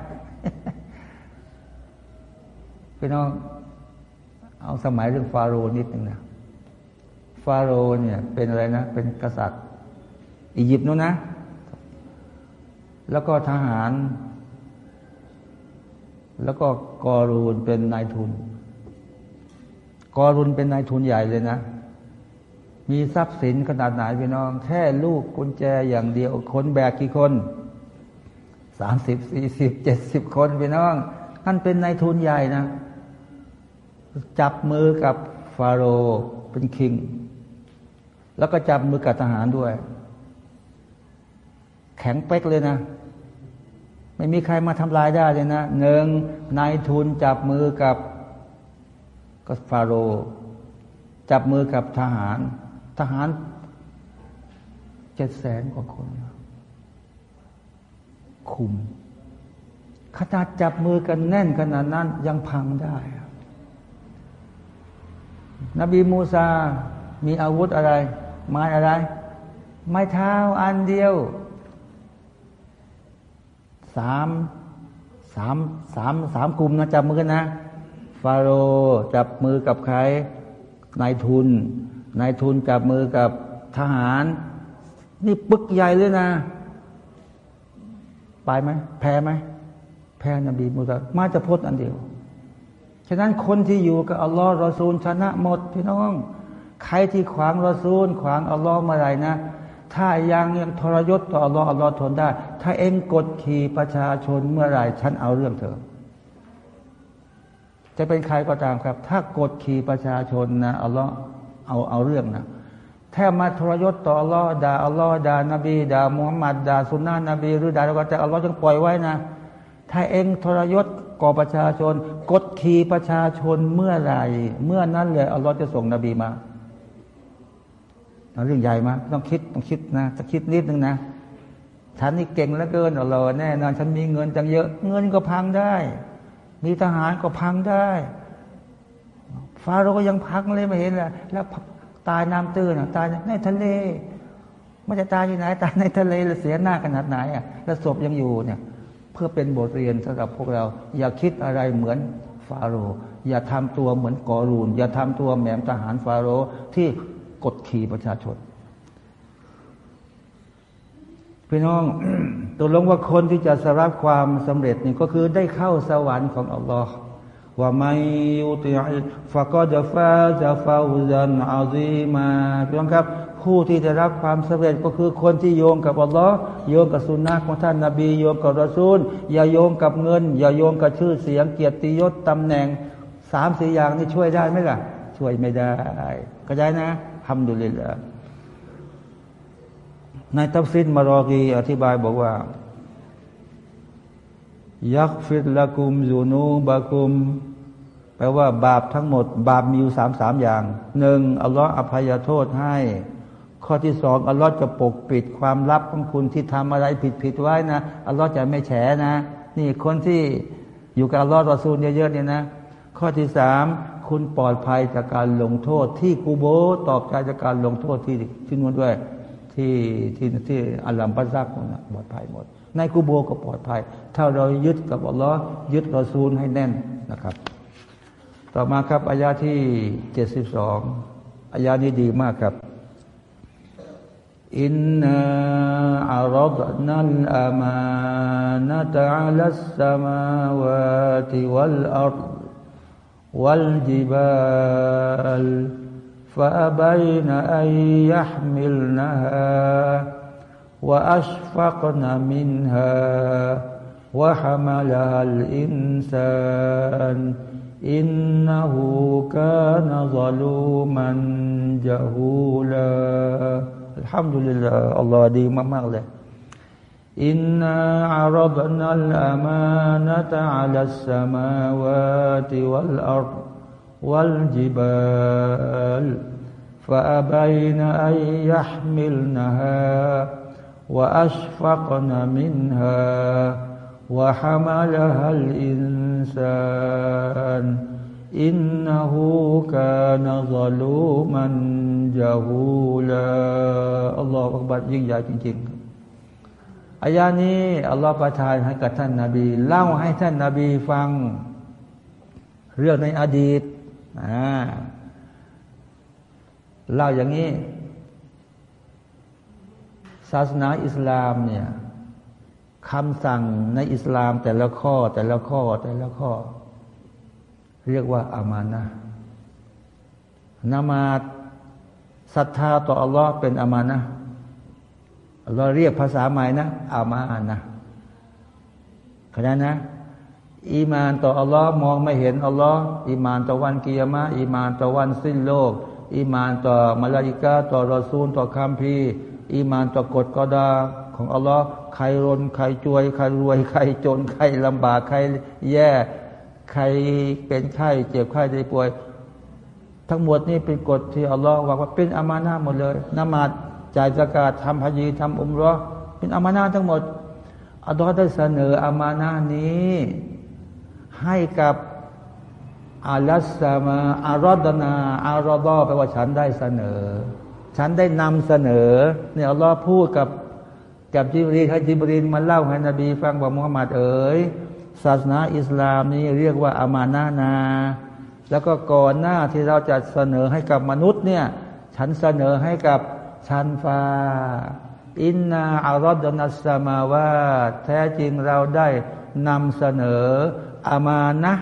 Speaker 2: พี่น้องเอาสมัยเรื่องฟาโรห์นิดหนึ่งนะฟาโรห์เนี่ย เป็นอะไรนะ เป็นกษัตริย์อียิปต์นู้นนะ แล้วก็ทหาร แล้วก็กอรูนเป็นนายทุน กอรูนเป็นนายทุนใหญ่เลยนะ มีทรัพย์สินขนาดไหนพี่น้อง แค่ลูกกุญแจอย่างเดียวคนแบกกี่คนสามสิบสี่สิบเจ็ดสิบคนพี่น้องท่านเป็นนายทุนใหญ่นะ จับมือกับฟาโรห์เป็นคิง แล้วก็จับมือกับทหารด้วย แข็งเป๊กเลยนะ ไม่มีใครมาทำลายได้เลยนะหนึ่งนายทุนจับมือกับก็ฟาโรห์จับมือกับทหาร ทหารเจ็ดแสนกว่าคน คุมขนาดจับมือกันแน่นขนาดนั้นยังพังได้ นบีมูซา มีอาวุธอะไร ไม้อะไร ไม้เท้าอันเดียว สามสามสามสามกลุ่มนะจับมือกันนะ ฟาโรจับมือกับใครนายทุน นายทุนจับมือกับทหาร นี่ปึกใหญ่เลยนะ ไปไหมแพ้ไหมแพ้นบีมุสามาจะพดอันเดียว ฉะนั้นคนที่อยู่กับอัลลอฮ์รอซูลชนะหมดพี่น้อง ใครที่ขวางรอซูล ขวางอัลลอฮ์เมื่อไรนะ ถ้ายังยังทรยศต่ออัลลอฮ์อัลลอฮ์ทนได้ ถ้าเองกดขี่ประชาชนเมื่อไรฉันเอาเรื่องเธอจะเป็นใครก็ตามครับ ถ้ากดขี่ประชาชนนะอัลลอฮ์ เอาเอาเรื่องนะแท้มาทรยศต่ออัลลอฮ์ด่าอัลลอฮ์ด่านบีด่ามุฮัมมัดด่าสุนนะนบีหรือด่าอะไรก็แต่อัลลอฮ์จึงปล่อยไว้นะ ถ้าเองทรยศก่อประชาชน กดขี่ประชาชนเมื่อไรเมื่อนั้นเลยอัลลอฮ์จะส่งนบีมาเรื่องใหญ่มาต้องคิดต้องคิดนะต้องคิดนิดนึงนะฉันนี่เก่งเหลือเกินอัลลอฮ์แน่นอนฉันมีเงินจังเยอะ เงินก็พังได้ มีทหารก็พังได้ ฟาโรก็ยังพังเลยไม่เห็นแหละแล้วตายน้ำตื้นตายในทะเลไม่จะตายที่ไหนตายในทะเลแล้วเสียหน้าขนาดไหนอะแล้วศพยังอยู่เนี่ย เพื่อเป็นบทเรียนสำหรับพวกเรา อย่าคิดอะไรเหมือนฟาโรอย่าทำตัวเหมือนกอรูน อย่าทำตัวแหมมทหารฟาโรที่กดขี่ประชาชนพี่น้องตกลงว่าคนที่จะสรับความสำเร็จนี่ก็คือได้เข้าสวรรค์ของอัลลอฮ์ ว่าไม่ยุติอิฟะก็จะฟาจะฟาจันอาซีมาพี่น้องครับผู้ที่จะรับความสำเร็จก็คือคนที่โยงกับอัลลอฮ์โยงกับสุนนะของท่านนาบี โยงกับรอซูล อย่าโยงกับเงิน อย่าโยงกับชื่อเสียงเกียรติยศตำแหน่งสามสี่อย่างนี้ช่วยได้ไหมล่ะ ช่วยไม่ได้ก็ได้นะทำดุลิละในตัฟซินมารอกีอธิบายบอกว่ายักฟิดละกุมยูนูบากุม แปลว่าบาปทั้งหมด บาปมีอยู่สามสามอย่างหนึ่งอัลลอฮ์อภัยโทษให้ ข้อที่สองอัลลอฮ์จะปกปิดความลับของคุณที่ทำอะไรผิดผิดไว้นะอัลลอฮ์จะไม่แฉนะ นี่คนที่อยู่กับอัลลอฮ์รอซูลเยอะๆเนี่ยนะ ข้อที่สามคุณปลอดภัยจากการลงโทษที่กูโบตอบใจจากการลงโทษที่ที่นู้นด้วย ที่ที่ที่อัลลัมปัซักนะปลอดภัยหมด ในกูโบก็ปลอดภัย ถ้าเรายึดกับอัลลอฮ์ยึดรอซูลให้แน่นนะครับ ต่อมาครับอายาที่เจ็ดสิบสองอายานี้ดีมากครับอินนาอัลดนัลอามานะตะอัลสมาวาติวัลอัร والجبال فأبين أن يحملنها وأشفقن منها وحملها الإنسان إنه كان ظلوما جهولا. الحمد لله الله دي مغلق إنا عرضنا الأمانة على السماوات والأرض والجبال فأبين أن يحملنها وأشفقن منها وحملها الإنسان إنه كان ظلوما جهولا الله أكبر ยิ่งใหญ่จริงๆอายานี้อัลลอฮฺประทานให้กับท่านนาบี เล่าให้ท่านนาบีฟัง เรื่องในอดีตเล่าอย่างนี้ ศาสนาอิสลามเนี่ย คำสั่งในอิสลามแต่ละข้อแต่ละข้อแต่ละข้อ เรียกว่าอามานะนามาศรัทธาต่ออัลลอฮ์เป็นอามานะเราเรียกภาษาใหม่นะอามาอันะขณะนะอีมานต่ออัลลอฮ์มองไม่เห็นอัลลอฮ์อีมานต่อวันกิยามะอีมานต่อวันสิ้นโลก อีมานต่อมาลาอิกาต่อรอซูล ต่อคัมภีร์อีมานต่อกฎกฎา ของอัลลอฮ์ใครรนใครจวย ใครรวย ใครจน ใครลำบากใครแย่ใครเป็นไข้เจ็บไข้ได้ป่วย ทั้งหมดนี่เป็นกฎที่อัลลอฮ์วางว่าเป็นอามานะหมดเลยนมาดจ่ายสกาดทำพยีทำอุมรอเป็นอามานาทั้งหมดอัลลอฮ์ได้เสนออามานานี้ ให้กับอาลัสซามาอารอดนา อารอดอแปลว่าฉันได้เสนอ ฉันได้นำเสนอเนี่ยอัลลอฮ์พูดกับ กับจิบรีให้จิบรีมาเล่าให้นบี ฟังบอกมุฮัมมัดเอ๋ยศาสนาอิสลามนี้เรียกว่าอามานานา แล้วก็ก่อนหน้าที่เราจะเสนอให้กับมนุษย์เนี่ยฉันเสนอให้กับชันฟ้าอินนาอารอดนัสมาวาแท้จริงเราได้นำเสนออามานะ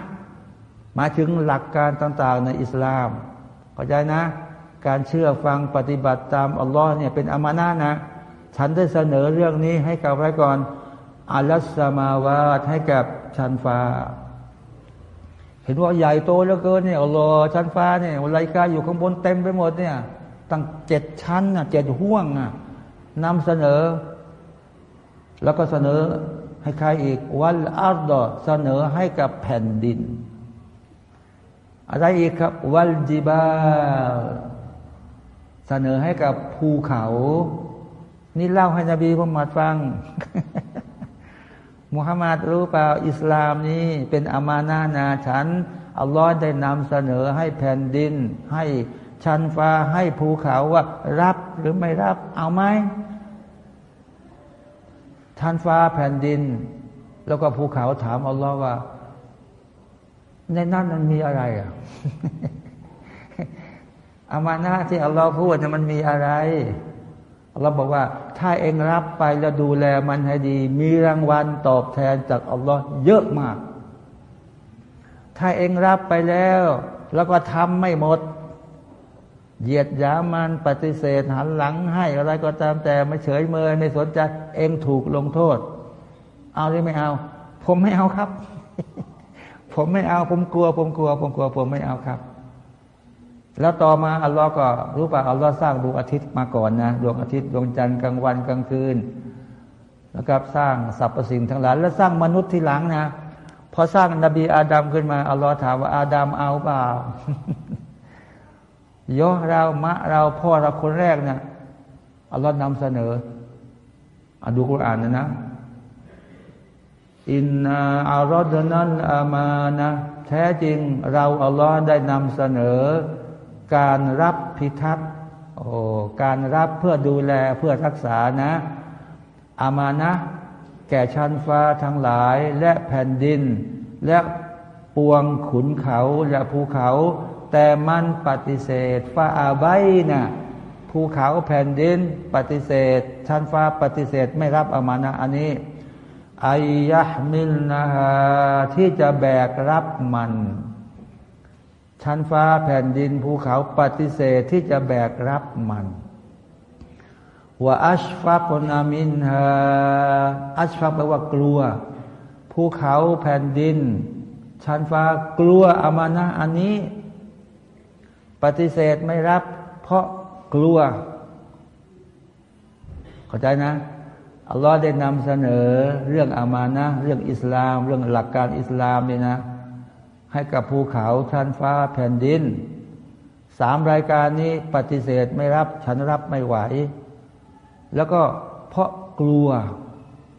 Speaker 2: หมายถึงหลักการต่างๆในอิสลาม เข้าใจนะ การเชื่อฟังปฏิบัติตามอัลลอฮ์เนี่ยเป็นอามานะนะ ฉันได้เสนอเรื่องนี้ให้กับไว้ก่อนอัลสมาวาตให้กับชันฟ้า เห็นว่าใหญ่โตเหลือเกินเนี่ยอัลลอฮ์ชั้นฟ้าเนี่ยลายกาอยู่ข้างบนเต็มไปหมดเนี่ย ตั้งเจ็ดชั้นอะเจ็ดห่วงอะนำเสนอ แล้วก็เสนอให้ใครอีกวัลอาร์ดอเสนอให้กับแผ่นดิน อะไรอีกครับ วัลจิบาเสนอให้กับภูเขา นี่เล่าให้นบีมุฮัมมัดฟัง มุฮัมมัดรู้เปล่าอิสลามนี้เป็นอามานานาฉันอัลลอฮ์ได้นำเสนอให้แผ่นดิน ให้ชั้นฟ้าให้ภูเขาว่า รับหรือไม่รับ เอาไหมชั้นฟ้าแผ่นดิน แล้วก็ภูเขาถามอัลลอฮ์ว่า ในนั้นมันมีอะไรอะอามานาที่อัลลอฮ์พูดมันมีอะไร อัลลอฮ์บอกว่า ถ้าเองรับไปแล้วดูแลมันให้ดี มีรางวัลตอบแทนจากอัลลอฮ์เยอะมาก ถ้าเองรับไปแล้ว แล้วก็ทำไม่หมด เหยียดยามันปฏิเสธหันหลังให้อะไรก็ตามแต่ไม่เฉยเมยไม่สนใจ เองถูกลงโทษ เอาหรือไม่เอา ผมไม่เอาครับ ผมไม่เอาผมกลัว ผมกลัว ผมกลัว ผมไม่เอาครับ แล้วต่อมาอัลลอฮ์ก็รู้ป่ะอัลลอฮ์สร้างดวงอาทิตย์มาก่อนนะดวงอาทิตย์ดวงจันทร์กลางวันกลางคืนนะครับสร้างสรรพสิ่งทั้งหลาย แล้วสร้างมนุษย์ที่หลังนะพอสร้างนบีอาดัมขึ้นมาอัลลอฮ์ถามว่าอาดัมเอาเปล่าย่อเรามะเราพ่อเราคนแรกเนะี่ยอัลลอฮ์นำเสนออดูกุรอานนะนะอินนาอารอดนันอามานะแท้จริงเราอัลลอฮ์ได้นำเสนอ การรับพิทักษ์โอ้การรับเพื่อดูแลเพื่อรักษานะ อามานะ แก่ชั้นฟ้าทั้งหลายและแผ่นดิน และปวงขุนเขาและภูเขา แต่มันปฏิเสธฟ้าอาใบนะภูเขาแผ่นดินปฏิเสธ ชั้นฟ้าปฏิเสธไม่รับอามานะอันนี้อายะมิลนาฮาที่จะแบกรับมัน ชั้นฟ้าแผ่นดินภูเขาปฏิเสธที่จะแบกรับมันว่าอัชฟักนามินฮาอัชฟักแปลว่ากลัว ภูเขาแผ่นดิน ชั้นฟ้ากลัวอามานะอันนี้ ปฏิเสธไม่รับ เพราะกลัว เข้าใจนะอัลลอฮ์ได้นำเสนอเรื่องอามานะเรื่องอิสลาม เรื่องหลักการอิสลามเนี่ยนะ ให้กับภูเขาชั้นฟ้าแผ่นดินสามรายการนี้ปฏิเสธไม่รับ ฉันรับไม่ไหว แล้วก็เพราะกลัว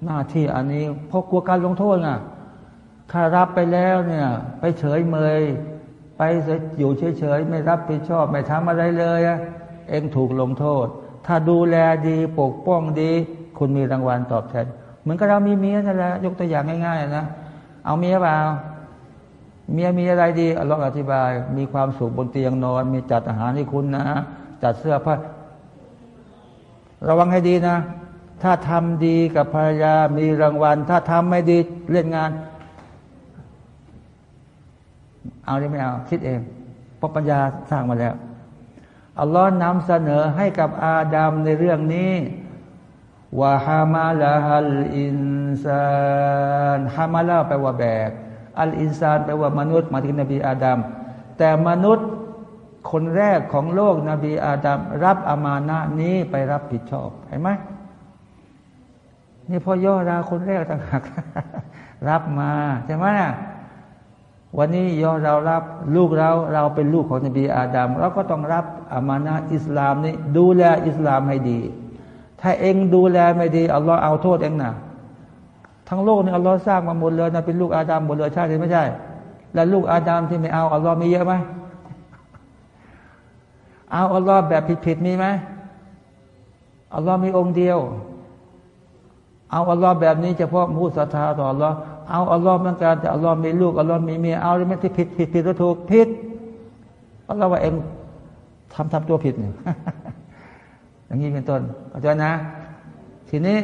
Speaker 2: หน้าที่อันนี้ เพราะกลัวการลงโทษไงถ้ารับไปแล้วเนี่ย ไปเฉยเมย ไปอยู่เฉยๆ ไม่รับผิดชอบ ไม่ทำอะไรเลยเองถูกลงโทษ ถ้าดูแลดีปกป้องดี คุณมีรางวัลตอบแทน เหมือนกับเรามีเมียนั่นแหละยกตัวอย่างง่ายๆนะเอาเมียเปล่า เมียมีอะไรดีอัลลอฮฺอธิบาย มีความสุขบนเตียงนอน มีจัดอาหารให้คุณนะ จัดเสื้อผ้าระวังให้ดีนะ ถ้าทำดีกับภรรยา มีรางวัล ถ้าทำไม่ดีเล่นงาน เอาหรือไม่เอา คิดเองเพราะปัญญาสร้างมาแล้วอัลลอฮ์นำเสนอให้กับอาดัมในเรื่องนี้วะฮามาลาฮัลอินซานฮามาลาแปลว่าแบก อัลอินซานแปลว่ามนุษย์มาถึงนบีอาดัมแต่มนุษย์คนแรกของโลกนบีอาดัมรับอามานะนี้ไปรับผิดชอบเห็นไหมนี่พ่อย่อราคนแรกต่างหากรับมาใช่ไหมวันนี้ย่อเรารับลูกเราเราเป็นลูกของนบีอาดัมเราก็ต้องรับอามานะอิสลามนี้ดูแลอิสลามให้ดี ถ้าเองดูแลไม่ดีอัลลอฮ์เอาโทษเองนะ ทั้งโลกนี่อัลลอฮ์สร้างมาหมดเลยนะเป็นลูกอาดามหมดเลยใช่หรือไม่ใช่ แล้วลูกอาดามที่ไม่เอาอัลลอฮ์มีเยอะไหมเอาอัลลอฮ์แบบผิดๆมีไหมอัลลอฮ์มีองค์เดียว เอาอัลลอฮ์แบบนี้เฉพาะผู้ศรัทธาต่ออัลลอฮ์เอาอัลลอฮ์เหมือนกันแต่อัลลอฮ์มีลูกอัลลอฮ์มีเมียเอาหรือไม่ที่ผิดผิดผิดถูกผิดอัลลอฮ์ว่าเองทำทำตัวผิดเนี่ยอย่างนี้เป็นต้นเข้าใจนะ ทีนี้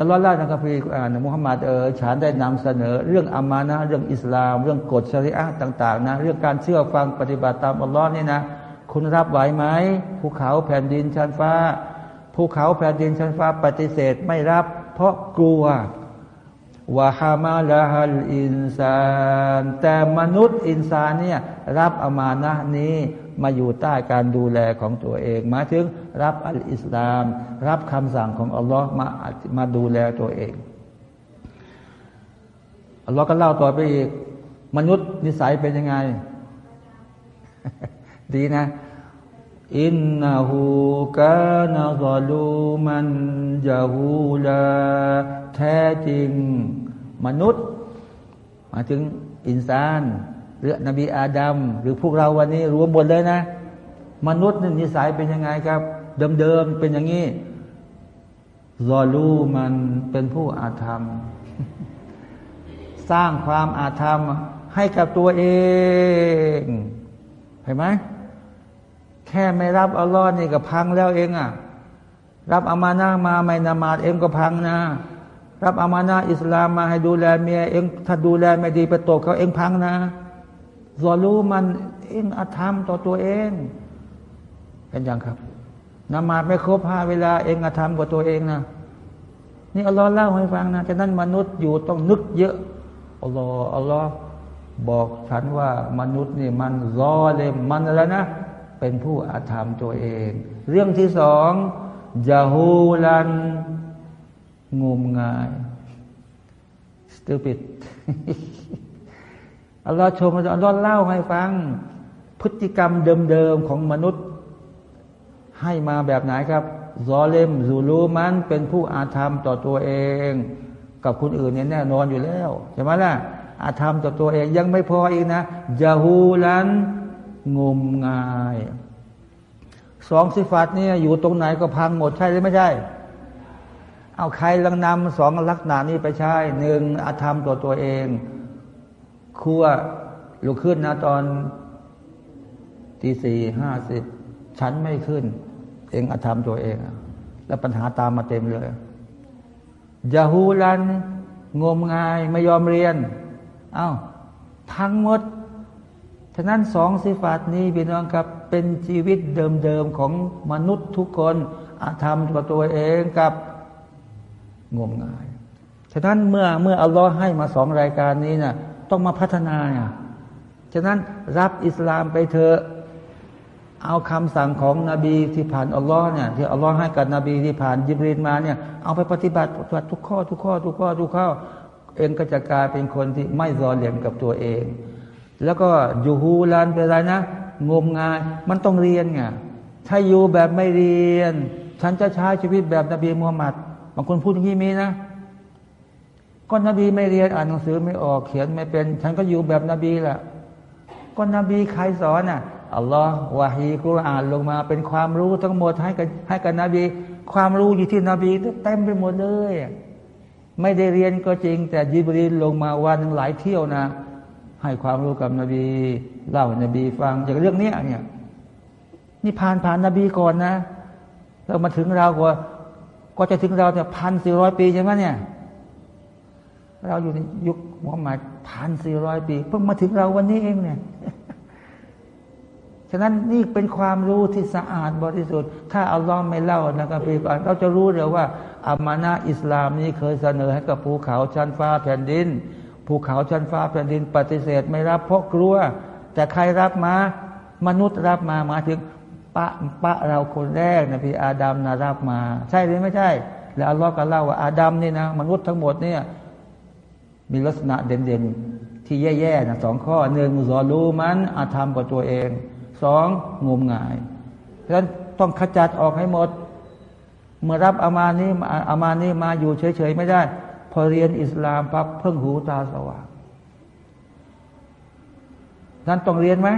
Speaker 2: อัลลอฮ์เล่าในคัมภีร์อ่านมุฮัมมัดเออฉันได้นำเสนอ เรื่องอามานะเรื่องอิสลาม เรื่องกฎชริอะต่าง ๆ นะ เรื่องการเชื่อฟังปฏิบัติตามอัลลอฮ์นี่นะ คุณรับไหวไหมภูเขาแผ่นดินชั้นฟ้าภูเขาแผ่นดินชั้นฟ้าปฏิเสธไม่รับ เพราะกลัววะฮามาลาฮัลอินซานแต่มนุษย์อินซานเนี่ยรับอามานะนี้ มาอยู่ใต้การดูแลของตัวเอง มาถึงรับอัลอิสลาม รับคำสั่งของอัลลอฮ์มามาดูแลตัวเองอัลลอฮ์ก็เล่าต่อไปอีก มนุษย์นิสัยเป็นยังไง ดีนะอินนาหูกานาซาลูมันจาฮูลาแท้จริง มนุษย์ มาถึงอินซาน หรือนบีอาดัมหรือพวกเราวันนี้รวมหมดเลยนะ มนุษย์นี่นิสัยเป็นยังไงครับ เดิมๆเป็นอย่างนี้รอลูมันเป็นผู้อาธรรม สร้างความอาธรรมให้กับตัวเองเห็นไหมแค่ไม่รับอัลลอฮ์นี่ก็พังแล้วเองอะรับอามานะมาไม่นมาดเองก็พังนะ รับอามานะอิสลามมาให้ดูแลเมียเองถ้าดูแลไม่ดีไปตกเขาเองพังนะ รอรู้มันเองอาธรรมต่อตัวเองเป็นอย่างครับนมาไม่ครบห้าเวลาเองอาธรรมกว่าตัวเองนะนี่อัลลอฮ์เล่าให้ฟังนะฉะนั้นมนุษย์อยู่ต้องนึกเยอะอัลลอฮ์อัลลอฮ์บอกฉันว่ามนุษย์นี่มันรอเลยมันแล้วนะ เป็นผู้อาธรรมตัวเอง เรื่องที่สองยาฮูลันงมงาย stupid อัลลอฮ์ชมอัลลอฮ์เล่าให้ฟัง พฤติกรรมเดิมๆของมนุษย์ ให้มาแบบไหนครับซอเลมซูลูมันเป็นผู้อาธรรมต่อตัวเอง กับคนอื่นเนี่ยแน่นอนอยู่แล้วใช่ไหมล่ะอาธรรมต่อตัวเองยังไม่พออีกนะยาฮูลันงมงายสองสิฟัตเนี่ยอยู่ตรงไหนก็พังหมดใช่หรือไม่ใช่ เอาใครลังนำสองลักษณะนี้ไปใช้หนึ่งอาธรรมตัวตัวเอง ครัวลุกขึ้นนะตอนตีสี่ห้าสิบฉันไม่ขึ้น เองอาธรรมตัวเอง แล้วปัญหาตามมาเต็มเลยยาฮูลัน งมงายไม่ยอมเรียน เอา้าพังหมด ฉะนั้นสองสิฟาตนี้พี่น้องครับ เป็นชีวิตเดิมๆของมนุษย์ทุกคนอาธรรมตัวตัวเองกับงมงาย ฉะนั้นเมื่อเมื่ออัลลอฮ์ให้มาสองรายการนี้นะ่ะ ต้องมาพัฒนาเนี่ยฉะนั้นรับอิสลามไปเถอะเอาคำสั่งของนบีที่ผ่านอัลลอฮ์เนี่ยที่อัลลอฮ์ให้กับนบีที่ผ่านยิบรีนมาเนี่ยเอาไปปฏิบัติทุกข้อทุกข้อทุกข้อทุกข้อเองก็จะกลายเป็นคนที่ไม่รอเหลี่ยมกับตัวเอง แล้วก็อยู่ฮูลานเป็นไรนะ งมงายมันต้องเรียนไงถ้าอยู่แบบไม่เรียน ฉันจะใช้ชีวิตแบบนบีมูฮัมมัดบางคนพูดอย่างนี้มีนะ ก็นบีไม่เรียนอ่านหนังสือไม่ออกเขียนไม่เป็น ฉันก็อยู่แบบนบีแหละก็นบีใครสอนอะอัลลอฮ์วาฮีกุรอานลงมาเป็นความรู้ทั้งหมดให้กับให้กับนบี ความรู้อยู่ที่นบีเต็มไปหมดเลย ไม่ได้เรียนก็จริง แต่ยิบรีนลงมาวันหลายเที่ยวนะ ให้ความรู้กับนบี เล่านบีฟังจากเรื่องนี้เนี่ยนี่ผ่านผ่านนบีก่อนนะแล้วมาถึงเราก็ก็จะถึงเราเนี่พันสี่ร้อยปีใช่ไหมเนี่ย เราอยู่ในยุคมุฮัมมัดพันสี่ร้อยปี เพิ่งมาถึงเราวันนี้เองเนี่ย ฉะนั้นนี่เป็นความรู้ที่สะอาดบริสุทธิ์ ถ้าอัลลอฮ์ไม่เล่านะครับพี่ก่อนเราจะรู้เลยว่าอามานะอิสลามนี้เคยเสนอให้กับภูเขาชั้นฟ้าแผ่นดิน ภูเขาชั้นฟ้าแผ่นดิน ปฏิเสธไม่รับเพราะกลัว แต่ใครรับมามนุษย์รับมามาถึงปะปะเราคนแรกนะพี่อาดัมนะรับมา ใช่หรือไม่ใช่ แล้วอัลลอฮ์ก็เล่าว่าอาดัมนี่นะมนุษย์ทั้งหมดเนี่ย มีลักษณะเด่นๆ ที่แย่ๆนะสองข้อหนึ่งรอรู้มันอาธรรมกับตัวเองสองงมงาย เพราะฉะนั้นต้องขจัดออกให้หมด เมื่อรับอามานี้อามานี้มาอยู่เฉยๆไม่ได้ พอเรียนอิสลามปั๊บเพิ่งหูตาสว่างนั้นต้องเรียนไหม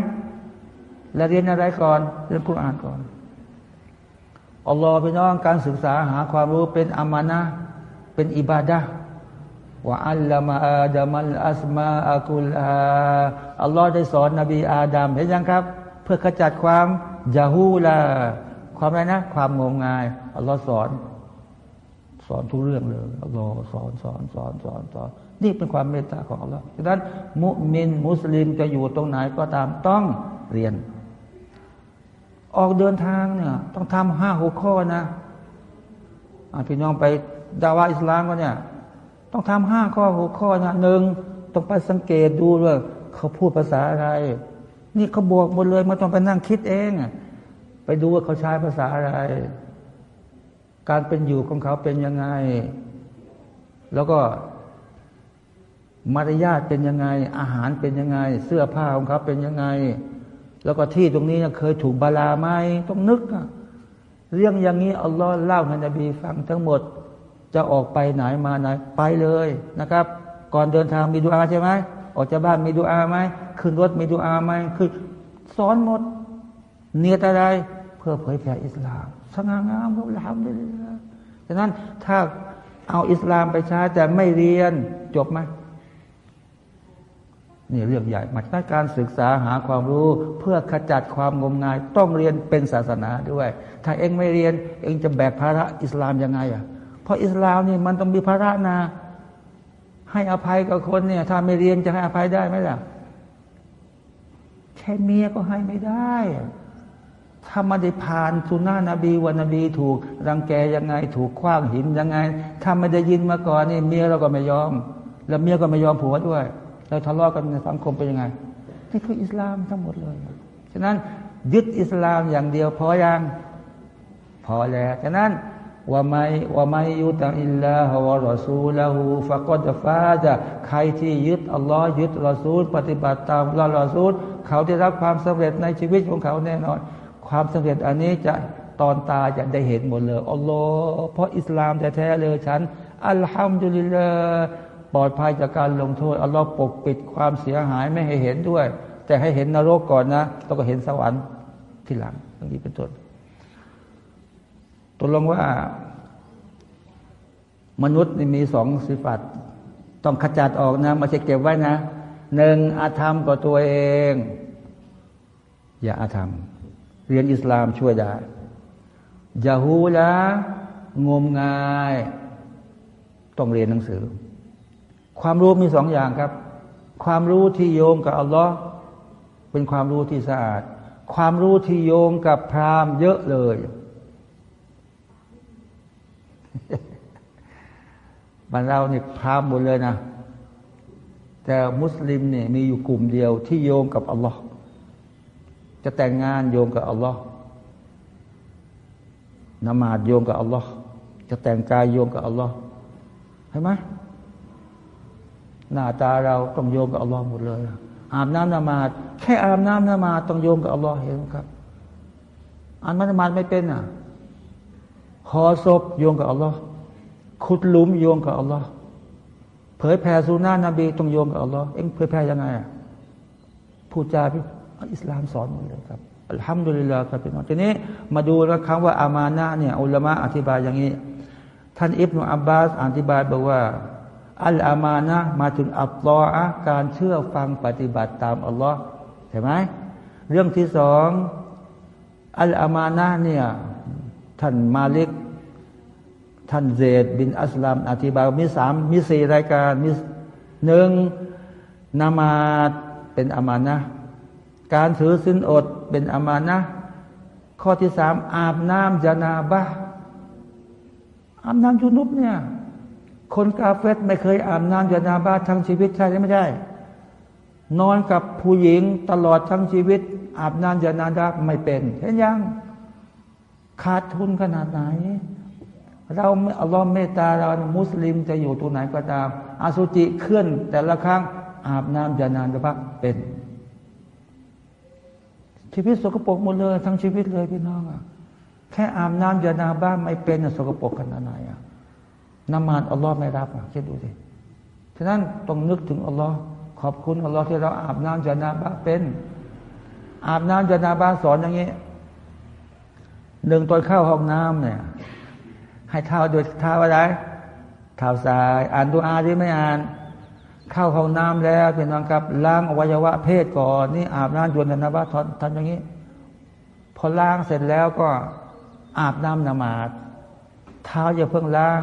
Speaker 2: แล้วเรียนอะไรก่อนเรียนคุรานก่อนอัลลอฮฺพี่น้องการศึกษาหาความรู้เป็นอามานะเป็นอิบาดะ ว่าอัลลอฮฺอาดัมัลอัสมาอักุลอาอัลลอฮ์ได้สอนนบีอาดัมเห็นยังครับ เพื่อขจัดความยาฮูลาความอะไรนะ ความงมงายอัลลอฮ์สอน สอนทุกเรื่องเลยอัลลอฮ์สอนสอนสอนสอนสอนนี่เป็นความเมตตาของอัลลอฮ์ดังนั้น มุมินมุสลิมจะอยู่ตรงไหนก็ตามต้องเรียน ออกเดินทางเนี่ย ต้องทำห้าหกข้อนะพี่น้องไปดาวาอิสลามก็เนี่ย ต้องทำห้าข้อหกข้อนะหนึ่งต้องไปสังเกตดูว่าเขาพูดภาษาอะไร นี่เขาบอกหมดเลยมาต้องไปนั่งคิดเองไปดูว่าเขาใช้ภาษาอะไร การเป็นอยู่ของเขาเป็นยังไง แล้วก็มารยาทเป็นยังไง อาหารเป็นยังไง เสื้อผ้าของเขาเป็นยังไง แล้วก็ที่ตรงนี้เคยถูกบาลาไหมต้องนึกเรื่องอย่างนี้อัลลอฮ์เล่าให้นบีฟังทั้งหมด จะออกไปไหนมาไหนไปเลยนะครับ ก่อนเดินทางมีดูอาใช่ไหมออกจากบ้านมีดูอาไหมขึ้นรถมีดูอาไหมคือสอนหมด เนียดอะไรเพื่อเผยแผ่อิสลามสง่างามเราทำได้เลยฉะนั้นถ้าเอาอิสลามไปใช้แต่ไม่เรียนจบไหมนี่เรื่องใหญ่มาจากการศึกษาหาความรู้เพื่อขจัดความงมงาย ต้องเรียนเป็นศาสนาด้วย ถ้าเองไม่เรียน เองจะแบกภาระอิสลามยังไงอะ เพราะอิสลามเนี่ยมันต้องมีภาระนา ให้อภัยกับคนเนี่ย ถ้าไม่เรียนจะให้อภัยได้ไหมล่ะแค่เมียก็ให้ไม่ได้ ถ้ามาได้ผ่านสุนานะบีวันนบีถูก รังแกยังไง ถูกคว้างหินยังไง ถ้าไม่ได้ยินมาก่อนนี่เมียเราก็ไม่ยอม แล้วเมียก็ไม่ยอมผัวด้วย เราทะเลาะกันในสังคมเป็นยังไง นี่คืออิสลามทั้งหมดเลย ฉะนั้นยึดอิสลามอย่างเดียวพอยังพอแล้ว ฉะนั้น ว่าไม่ว่าไม่ยุติอิลลาฮวะรอซูลหูฟะกอดฟาจะใครที่ยึดอัลลอฮ์ยึดรอซูล ปฏิบัติตามละรอซูล เขาได้รับความสำเร็จในชีวิตของเขาแน่นอน ความสำเร็จอันนี้จะตอนตาจะได้เห็นหมดเลยอัลลอฮ์เพราะอิสลามแท้ๆเลยฉัน อัลฮัมดุลิลลาห์ปลอดภัยจากการลงโทษอัลลอฮ์ปกปิดความเสียหายไม่ให้เห็นด้วย แต่ให้เห็นนรกก่อนนะแล้วก็เห็นสวรรค์ที่หลังอย่างนี้เป็นต้น กลงว่า มนุษย์มีสองสิฟัตต้องขจัดออกนะไม่ใช่เก็บไว้นะหนึ่งอาธรรมกับตัวเอง อย่าอาธรรม เรียนอิสลามช่วยได้อย่าหูละงมงาย ต้องเรียนหนังสือ ความรู้มีสองอย่างครับ ความรู้ที่โยงกับอัลลอฮ์เป็นความรู้ที่สะอาด ความรู้ที่โยงกับพราหมณ์เยอะเลย บรรเราเนี่ยพรามหมดเลยนะ แต่มุสลิมเนี่ยมีอยู่กลุ่มเดียวที่โยงกับอัลลอฮ์จะแต่งงานโยงกับอัลลอฮ์นมาดโยงกับอัลลอฮ์จะแต่งกายโยงกับอัลลอฮ์เห็นไหมหน้าตาเราต้องโยงกับอัลลอฮ์หมดเลยอาบน้ำนมาดแค่อาบน้ำนมาดต้องโยงกับอัลลอฮ์เห็นไหมครับอ่านนมาดไม่เป็นอะ หอศพโยงกับอัลลอฮ์ขุดหลุมโยงกับอัลลอฮ์เผยแผ่สุนานะนบีต้องโยงกับอัลลอฮ์เอ็งเผยแผ่ยังไงอะพูดจาพี่อิสลามสอนหมดเลยครับอัลฮัมดุลิลลาห์ครับพี่น้องทีนี้มาดูนะคำว่าอามานะเนี่ยอุลามะอธิบายอย่างนี้ ท่านอิบนุอับบาสอธิบายบอกว่า อัลอามานะมาถึงอัลลอฮ์การเชื่อฟังปฏิบัติตามอัลลอฮ์ใช่ไหมเรื่องที่สองอัลอามานะเนี่ย ท่านมาลิก ท่านเซดบินอัสลามอธิบายมีสามมีสี่รายการมีหนึ่งนามาดเป็นอามานะการถือสินอดเป็นอามานะข้อที่สามอาบน้ำจานาบะอาบน้ำจุนุบเนี่ยคนกาเฟตไม่เคยอาบน้ำยานาบาทั้งชีวิตใช่ไหมไม่ใช่นอนกับผู้หญิงตลอดทั้งชีวิต อาบน้ำยานาดาไม่เป็นเห็นยัง ขาดทุนขนาดไหน เราอัลลอฮ์เมตตาเรามุสลิมจะอยู่ตัวไหนก็ตาม อาสุจิเคลื่อนแต่ละครั้งอาบน้ำยานาดาเป็น ชีวิตสกปรกหมดเลย ทั้งชีวิตเลยพี่น้องอะแค่อาบน้ำยานาบ้าไม่เป็นสกปรกขนาดไหนอะนมาดอัลลอฮ์ไม่รับอะคิดดูสิฉะนั้นต้องนึกถึงอัลลอฮ์ขอบคุณอัลลอฮ์ที่เราอาบน้ำจานาบะเป็น อาบน้ำจานาบะสอนอย่างนี้ หนึ่งตอนเข้าห้องน้ำเนี่ย ให้เท้าโดยเท้าอะไรเท้าซ้าย อ่านดูอาที่ไม่อ่าน เข้าห้องน้ำแล้วเป็นน้องครับล้างอวัยวะเพศก่อนนี่อาบน้ำจวนนบะทอนทำอย่างนี้ พอล้างเสร็จแล้วก็อาบน้ำนมาดเท้าอย่าเพิ่งล้าง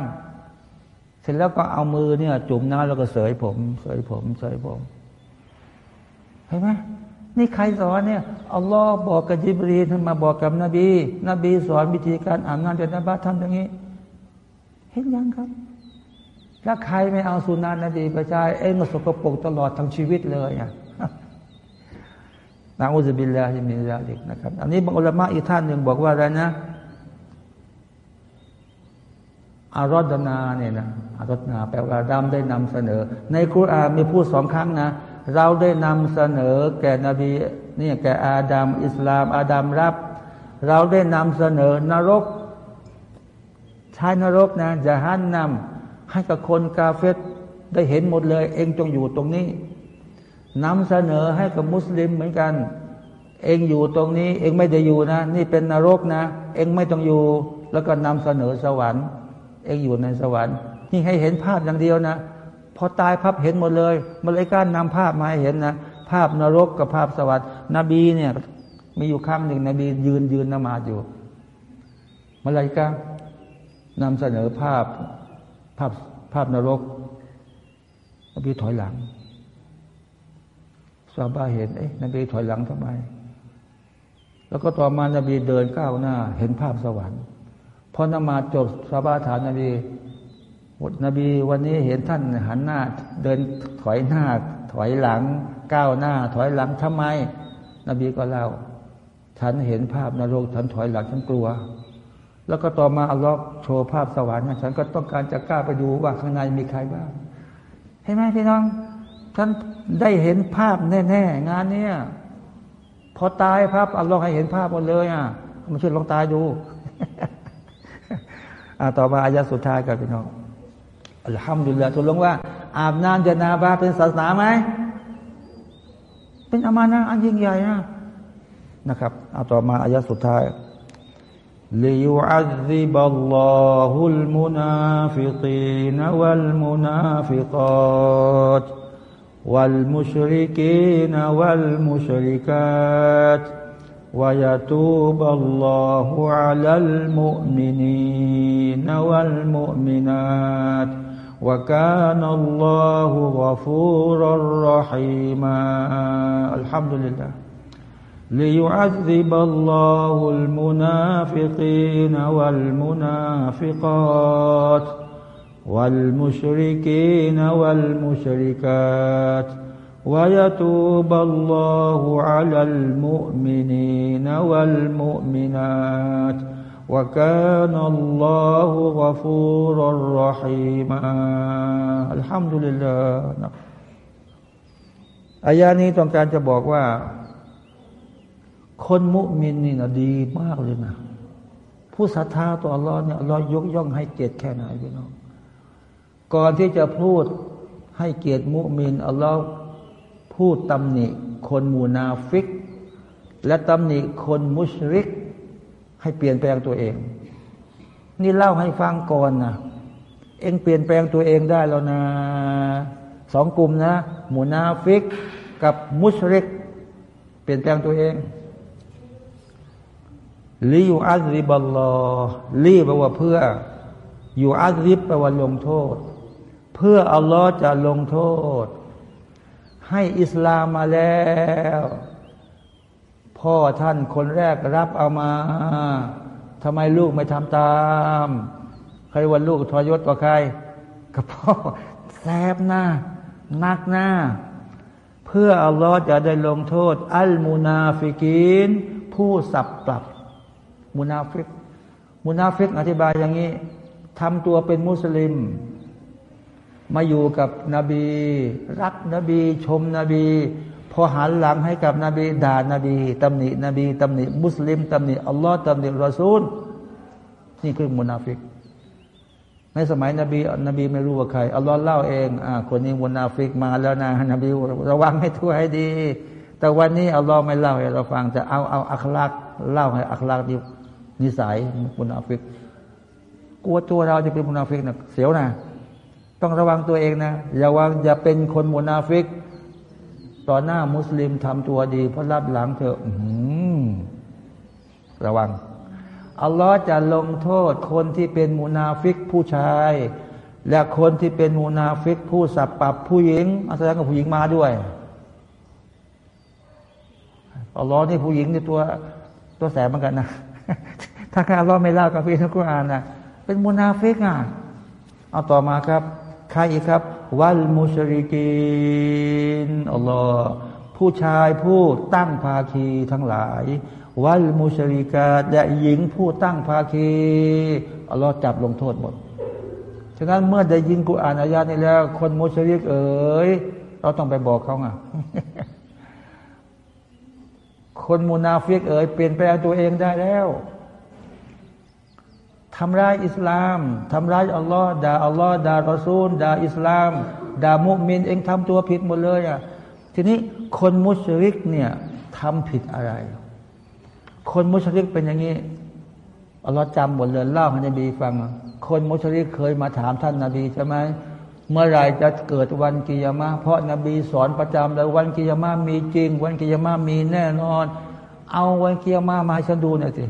Speaker 2: เสร็จแล้วก็เอามือเนี่ย จุ่มน้ำแล้วก็เสยผม เสยผม เสยผมเห็นไหม นี่ใครสอนเนี่ยอัลลอฮ์บอกกับจิบรีท่านมาบอกกับนบี นบีสอนวิธีการอ่าบน้ำจนนบาทำอย่างนี้ เห็นยังครับ ถ้าใครไม่เอาสุนานะนบีไปใช้เองก็สกปรกตลอดทั้งชีวิตเลยอะนะอุซบิลลาฮิมิซาลิกนะครับ อันนี้บางอุลามะอีกท่านหนึ่งบอกว่าอะไรนะอารอดนาเนี่ยนะอารอดนาแปลว่าดำได้นำเสนอ ในคุรานมีพูดสองครั้งนะ เราได้นำเสนอแก่นบีนี่แก่อาดัมอิสลาม อาดัมรับ เราได้นำเสนอนรกชายนรกนะจะหันนำให้กับคนกาเฟตได้เห็นหมดเลย เองจงอยู่ตรงนี้นำเสนอให้กับมุสลิมเหมือนกัน เองอยู่ตรงนี้ เองไม่ได้อยู่นะ นี่เป็นนรกนะ เองไม่ต้องอยู่ แล้วก็นำเสนอสวรรค์ เองอยู่ในสวรรค์ นี่ให้เห็นภาพอย่างเดียวนะ อตายภาพเห็นหมดเลยมาเลยการนำภาพมาให้เห็นนะภาพนรกกับภาพสวรรค์ นบีเนี่ยมีอยู่ครั้งหนึ่งนบียืนยืนนมาอยู่มาเลยการนำเสนอภาพภาพภาพนรกนบีถอยหลังซาบาเห็นเอ๊ะนบีถอยหลังทำไม แล้วก็ต่อมานบีเดินก้าวหน้า เห็นภาพสวรรค์พอนมาจบซาบาถามนบี นบีวันนี้เห็นท่านหันหน้า เดินถอยหน้า ถอยหลัง ก้าวหน้า ถอยหลังทำไม นบีก็เล่า ฉันเห็นภาพนรกฉันถอยหลังฉันกลัว แล้วก็ต่อมาอัลลอฮ์โชว์ภาพสวรรค์ฉันก็ต้องการจะกล้าไปดูว่าข้างในมีใครบ้างเห็นไหมพี่น้องท่านได้เห็นภาพแน่ๆงานเนี้ยพอตายภาพอัลลอฮ์ให้เห็นภาพหมดเลยอะมาช่วยลองตายดู อ่าต่อมาอายะสุดท้ายกันพี่น้อง อัลฮัมดุลิลละทุลงว่า อาบน้ำจะนาบาเป็นศาสนาไหมเป็นอามานะอันยิ่งใหญ่นะนะครับเอาต่อมาอายะสุดท้าย ليعذب الله المنافقين والمنافقات والمشركين والمشركات ويتوب الله على المؤمنين والمؤمنات وكان الله غفورا رحيما. الحمد لله ليعذب الله المنافقين والمنافقات والمشركين والمشركات ويتوب الله على المؤمنين والمؤمنات. وكان الله غفورا رحيما الحمد لله อายานี้ต้องการจะบอกว่าคนมุมินนี่นะดีมากเลยนะผู้ศรัทธาต่ออัลลอฮ์เนี่ยอัลลอฮ์ยกย่องให้เกียรติแค่ไหนพี่น้องก่อนที่จะพูดให้เกียรติมุมินอัลลอฮ์พูดตำหนิ คนมูนาฟิก และตำหนิคนมุชริก ให้เปลี่ยนแปลงตัวเอง นี่เล่าให้ฟังก่อนนะเองเปลี่ยนแปลงตัวเองได้แล้วนะสองกลุ่มนะมุนาฟิกกับมุชริก เปลี่ยนแปลงตัวเองลีอยู่อัลริบัลลอลีแปลว่าเพื่อ อยู่อัลริบแปลว่าลงโทษ เพื่ออัลลอฮ์จะลงโทษ ให้อิสลามมาแล้ว พ่อท่านคนแรกรับเอามาทำไมลูกไม่ทำตาม ใครวันลูกทอยศกับใครกับพ่อแสบหน้านักหน้า เพื่ออัลลอฮ์จะได้ลงโทษ المنافقين ผู้สับปลับมุนาฟิกมุนาฟิกอธิบายอย่างนี้ทำตัวเป็นมุสลิม มาอยู่กับนบี รักนบี ชมนบี พอหันหลังให้กับนบีด่านบีตำหนินบีตำหนิมุสลิมตำหนิอัลลอฮ์ตำหนิรอซูล นี่คือมุนาฟิก ในสมัยนบีนบีไม่รู้ว่าใครอัลลอฮ์เล่าเองอ่าคนนี้มุนาฟิกมาแล้วนะนบีระวังให้ทั่วให้ดี แต่วันนี้อัลลอฮ์ไม่เล่าให้เราฟังจะเอาเอาอัคลักเล่าให้อัคลักดีนิสัยมุนาฟิก กลัวตัวเราจะเป็นมุนาฟิกนะเสียวนะต้องระวังตัวเองนะอย่าวางอย่าเป็นคนมุนาฟิก ต่อหน้ามุสลิมทำตัวดีเพราะรับหลังเธอระวัง อัลลอฮ์จะลงโทษคนที่เป็นมูนาฟิกผู้ชาย และคนที่เป็นมูนาฟิกผู้สับปลับผู้หญิงอาศัยกับผู้หญิงมาด้วยอัลลอฮ์นี่ผู้หญิงนี่ตัวตัวแสบเหมือนกันนะถ้าอัลลอฮ์ไม่เล่ากับพี่ทักกุรอานนะเป็นมูนาฟิกอะเอาต่อมาครับ ใครอีกครับ والمشركين อัลลอฮ์ผู้ชายผู้ตั้งภาคีทั้งหลาย วัลมุชริกาและหญิงผู้ตั้งภาคีอัลลอฮ์จับลงโทษหมดฉะนั้นเมื่อได้ยินกุรอานอายานี้แล้ว คนมุชริกเอ๋ยเราต้องไปบอกเขาไงคนมุนาฟิกเอ๋ยเปลี่ยนแปลงตัวเองได้แล้ว ทำร้ายอิสลามทำร้ายอัลลอฮ์ด่าอัลลอฮ์ด่ารอซูลด่าอิสลามด่ามุมินเองทำตัวผิดหมดเลยอะทีนี้คนมุชริกเนี่ยทำผิดอะไร คนมุชริกเป็นอย่างนี้อัลลอฮ์จำหมดเลยเล่าให้นบีฟัง คนมุชริกเคยมาถามท่านนาบีใช่ไหมเมื่อไรจะเกิดวันกิยามะเพราะนบีสอนประจำเลยวันกิยามะมีจริง วันกิยามะมีแน่นอน เอาวันกิยามะมาให้ฉันดูหน่อยสิ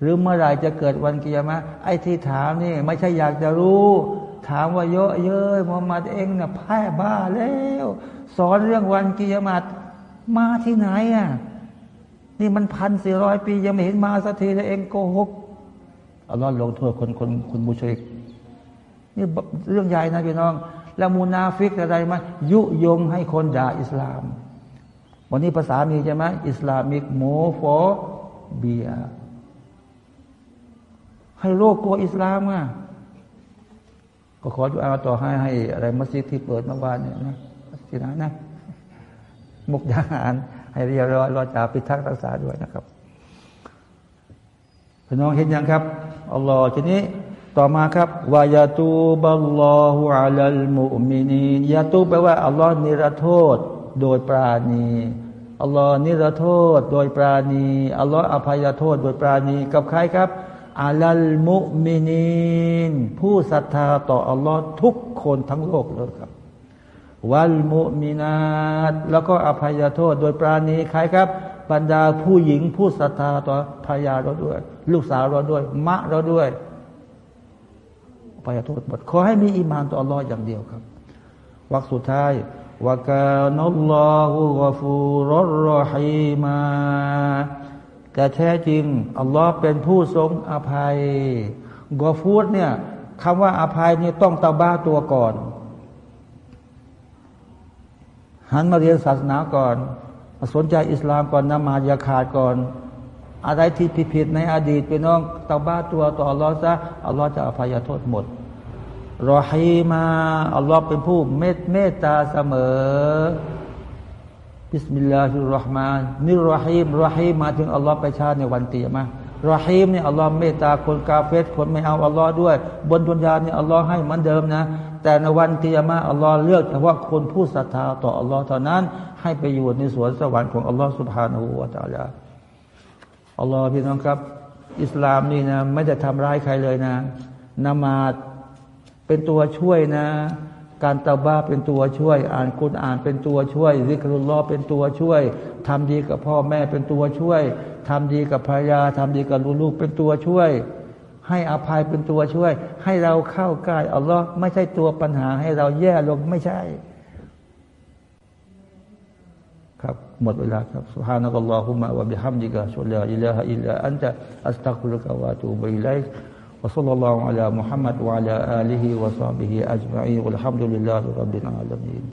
Speaker 2: หรือเมื่อไรจะเกิดวันกิยามะไอ้ที่ถามนี่ ไม่ใช่อยากจะรู้ ถามว่าเยาะเย้ยมุฮัมมัดเองนะ่ะแพ้บ้าแล้วสอนเรื่องวันกิยามัตมาที่ไหนอะนี่มันพันสี่ร้อยปียังไม่เห็นมาสักทีเลยเองโกหกอัลลอฮ์ลงโทษคนคนคนมุชริก นี่เรื่องใหญ่นะพี่น้อง แล้วมูนาฟิกอะไรมายุยงให้คนด่าอิสลาม วันนี้ภาษามีใช่ไหม Islamoโฟเบีย ให้โลกกลัวอิสลามอะก็ขอดูอาต่อให้ให้อะไรมัสยิดที่เปิดเมื่อวานเนี่ยนะที่ไหนนะมุกดาหาร ให้เรียบร้อยรอจ่าพิทักษ์รักษาด้วยนะครับพี่น้องเห็นยังครับอัลลอฮ์ทีนี้ต่อมาครับวายาตูบัลลอฮุอาลัลมุมินียาตูแปลว่าอัลลอฮ์นิรโทษโดยปราณีอัลลอฮ์นิรโทษโดยปราณีอัลลอฮ์อภัยโทษโดยปราณีกับใครครับ อาลัลมุมินีนผู้ศรัทธาต่ออัลลอฮ์ทุกคนทั้งโลกเลยครับ วัลมุมินาตแล้วก็อภัยโทษ โดยปราณีใครครับ บรรดาผู้หญิงผู้ศรัทธาต่อภรรยาเราด้วย ลูกสาวเราด้วย มะเราด้วยอภัยโทษหมดขอให้มีอิมานต่ออัลลอฮ์อย่างเดียวครับวักสุดท้ายวกานัลลอฮุกฟูรรฮีมา แต่แท้จริงอัลลอฮ์เป็นผู้ทรงอภัยกอฟูดเนี่ยคำว่าอภัยนี่ต้องตาบ้าตัวก่อน หันมาเรียนศาสนาก่อนมาสนใจอิสลามก่อนนมาอย่าขาดก่อน อะไรที่ผิดในอดีตไปน้องตาบ้าตัวต่ออัลลอฮ์ซะอัลลอฮ์จะอภัยโทษหมด رحيما อัลลอฮ์เป็นผู้เมตเมตตาเสมอ บิสมิลลาฮิรราะห์มานนิรฮีมรฮีมมาถึงอัลลอฮ์ไปชาในวันเตียมารฮีมเนี่ยอัลลอฮ์เมตตาคนกาเฟรคนไม่เอาอัลลอฮ์ด้วย บนดุนยาเนี่ยอัลลอฮ์ให้เหมือนเดิมนะ แต่ในวันกิยามะฮ์อัลลอฮ์เลือกเฉพาะคนผู้ศรัทธาต่ออัลลอฮ์เท่านั้น ให้ไปอยู่ในสวนสวรรค์ของอัลลอฮ์سبحانه وتعالىอัลลอฮ์พี่น้องครับ อิสลามนี่นะไม่ได้ทำร้ายใครเลยนะนมาดเป็นตัวช่วยนะ การตาบ้าเป็นตัวช่วย อ่านคุณอ่านเป็นตัวช่วยริกรุลลอเป็นตัวช่วย ทำดีกับพ่อแม่เป็นตัวช่วย ทำดีกับภรรยา ทำดีกับลูกๆเป็นตัวช่วย ให้อภัยเป็นตัวช่วย ให้เราเข้าใกล้อัลลอฮ์ไม่ใช่ตัวปัญหาให้เราแย่ลงไม่ใช่ ครับ หมดเวลาครับ سبحان ักัลลอฮุมะวะบิฮัมดิกะชุลลาอิลลาฮิลลาอันตะอัสตักฟุลกะวะตูบิไ وصلى الله على محمد وعلى آله وصحبه أجمعين والحمد لله رب العالمين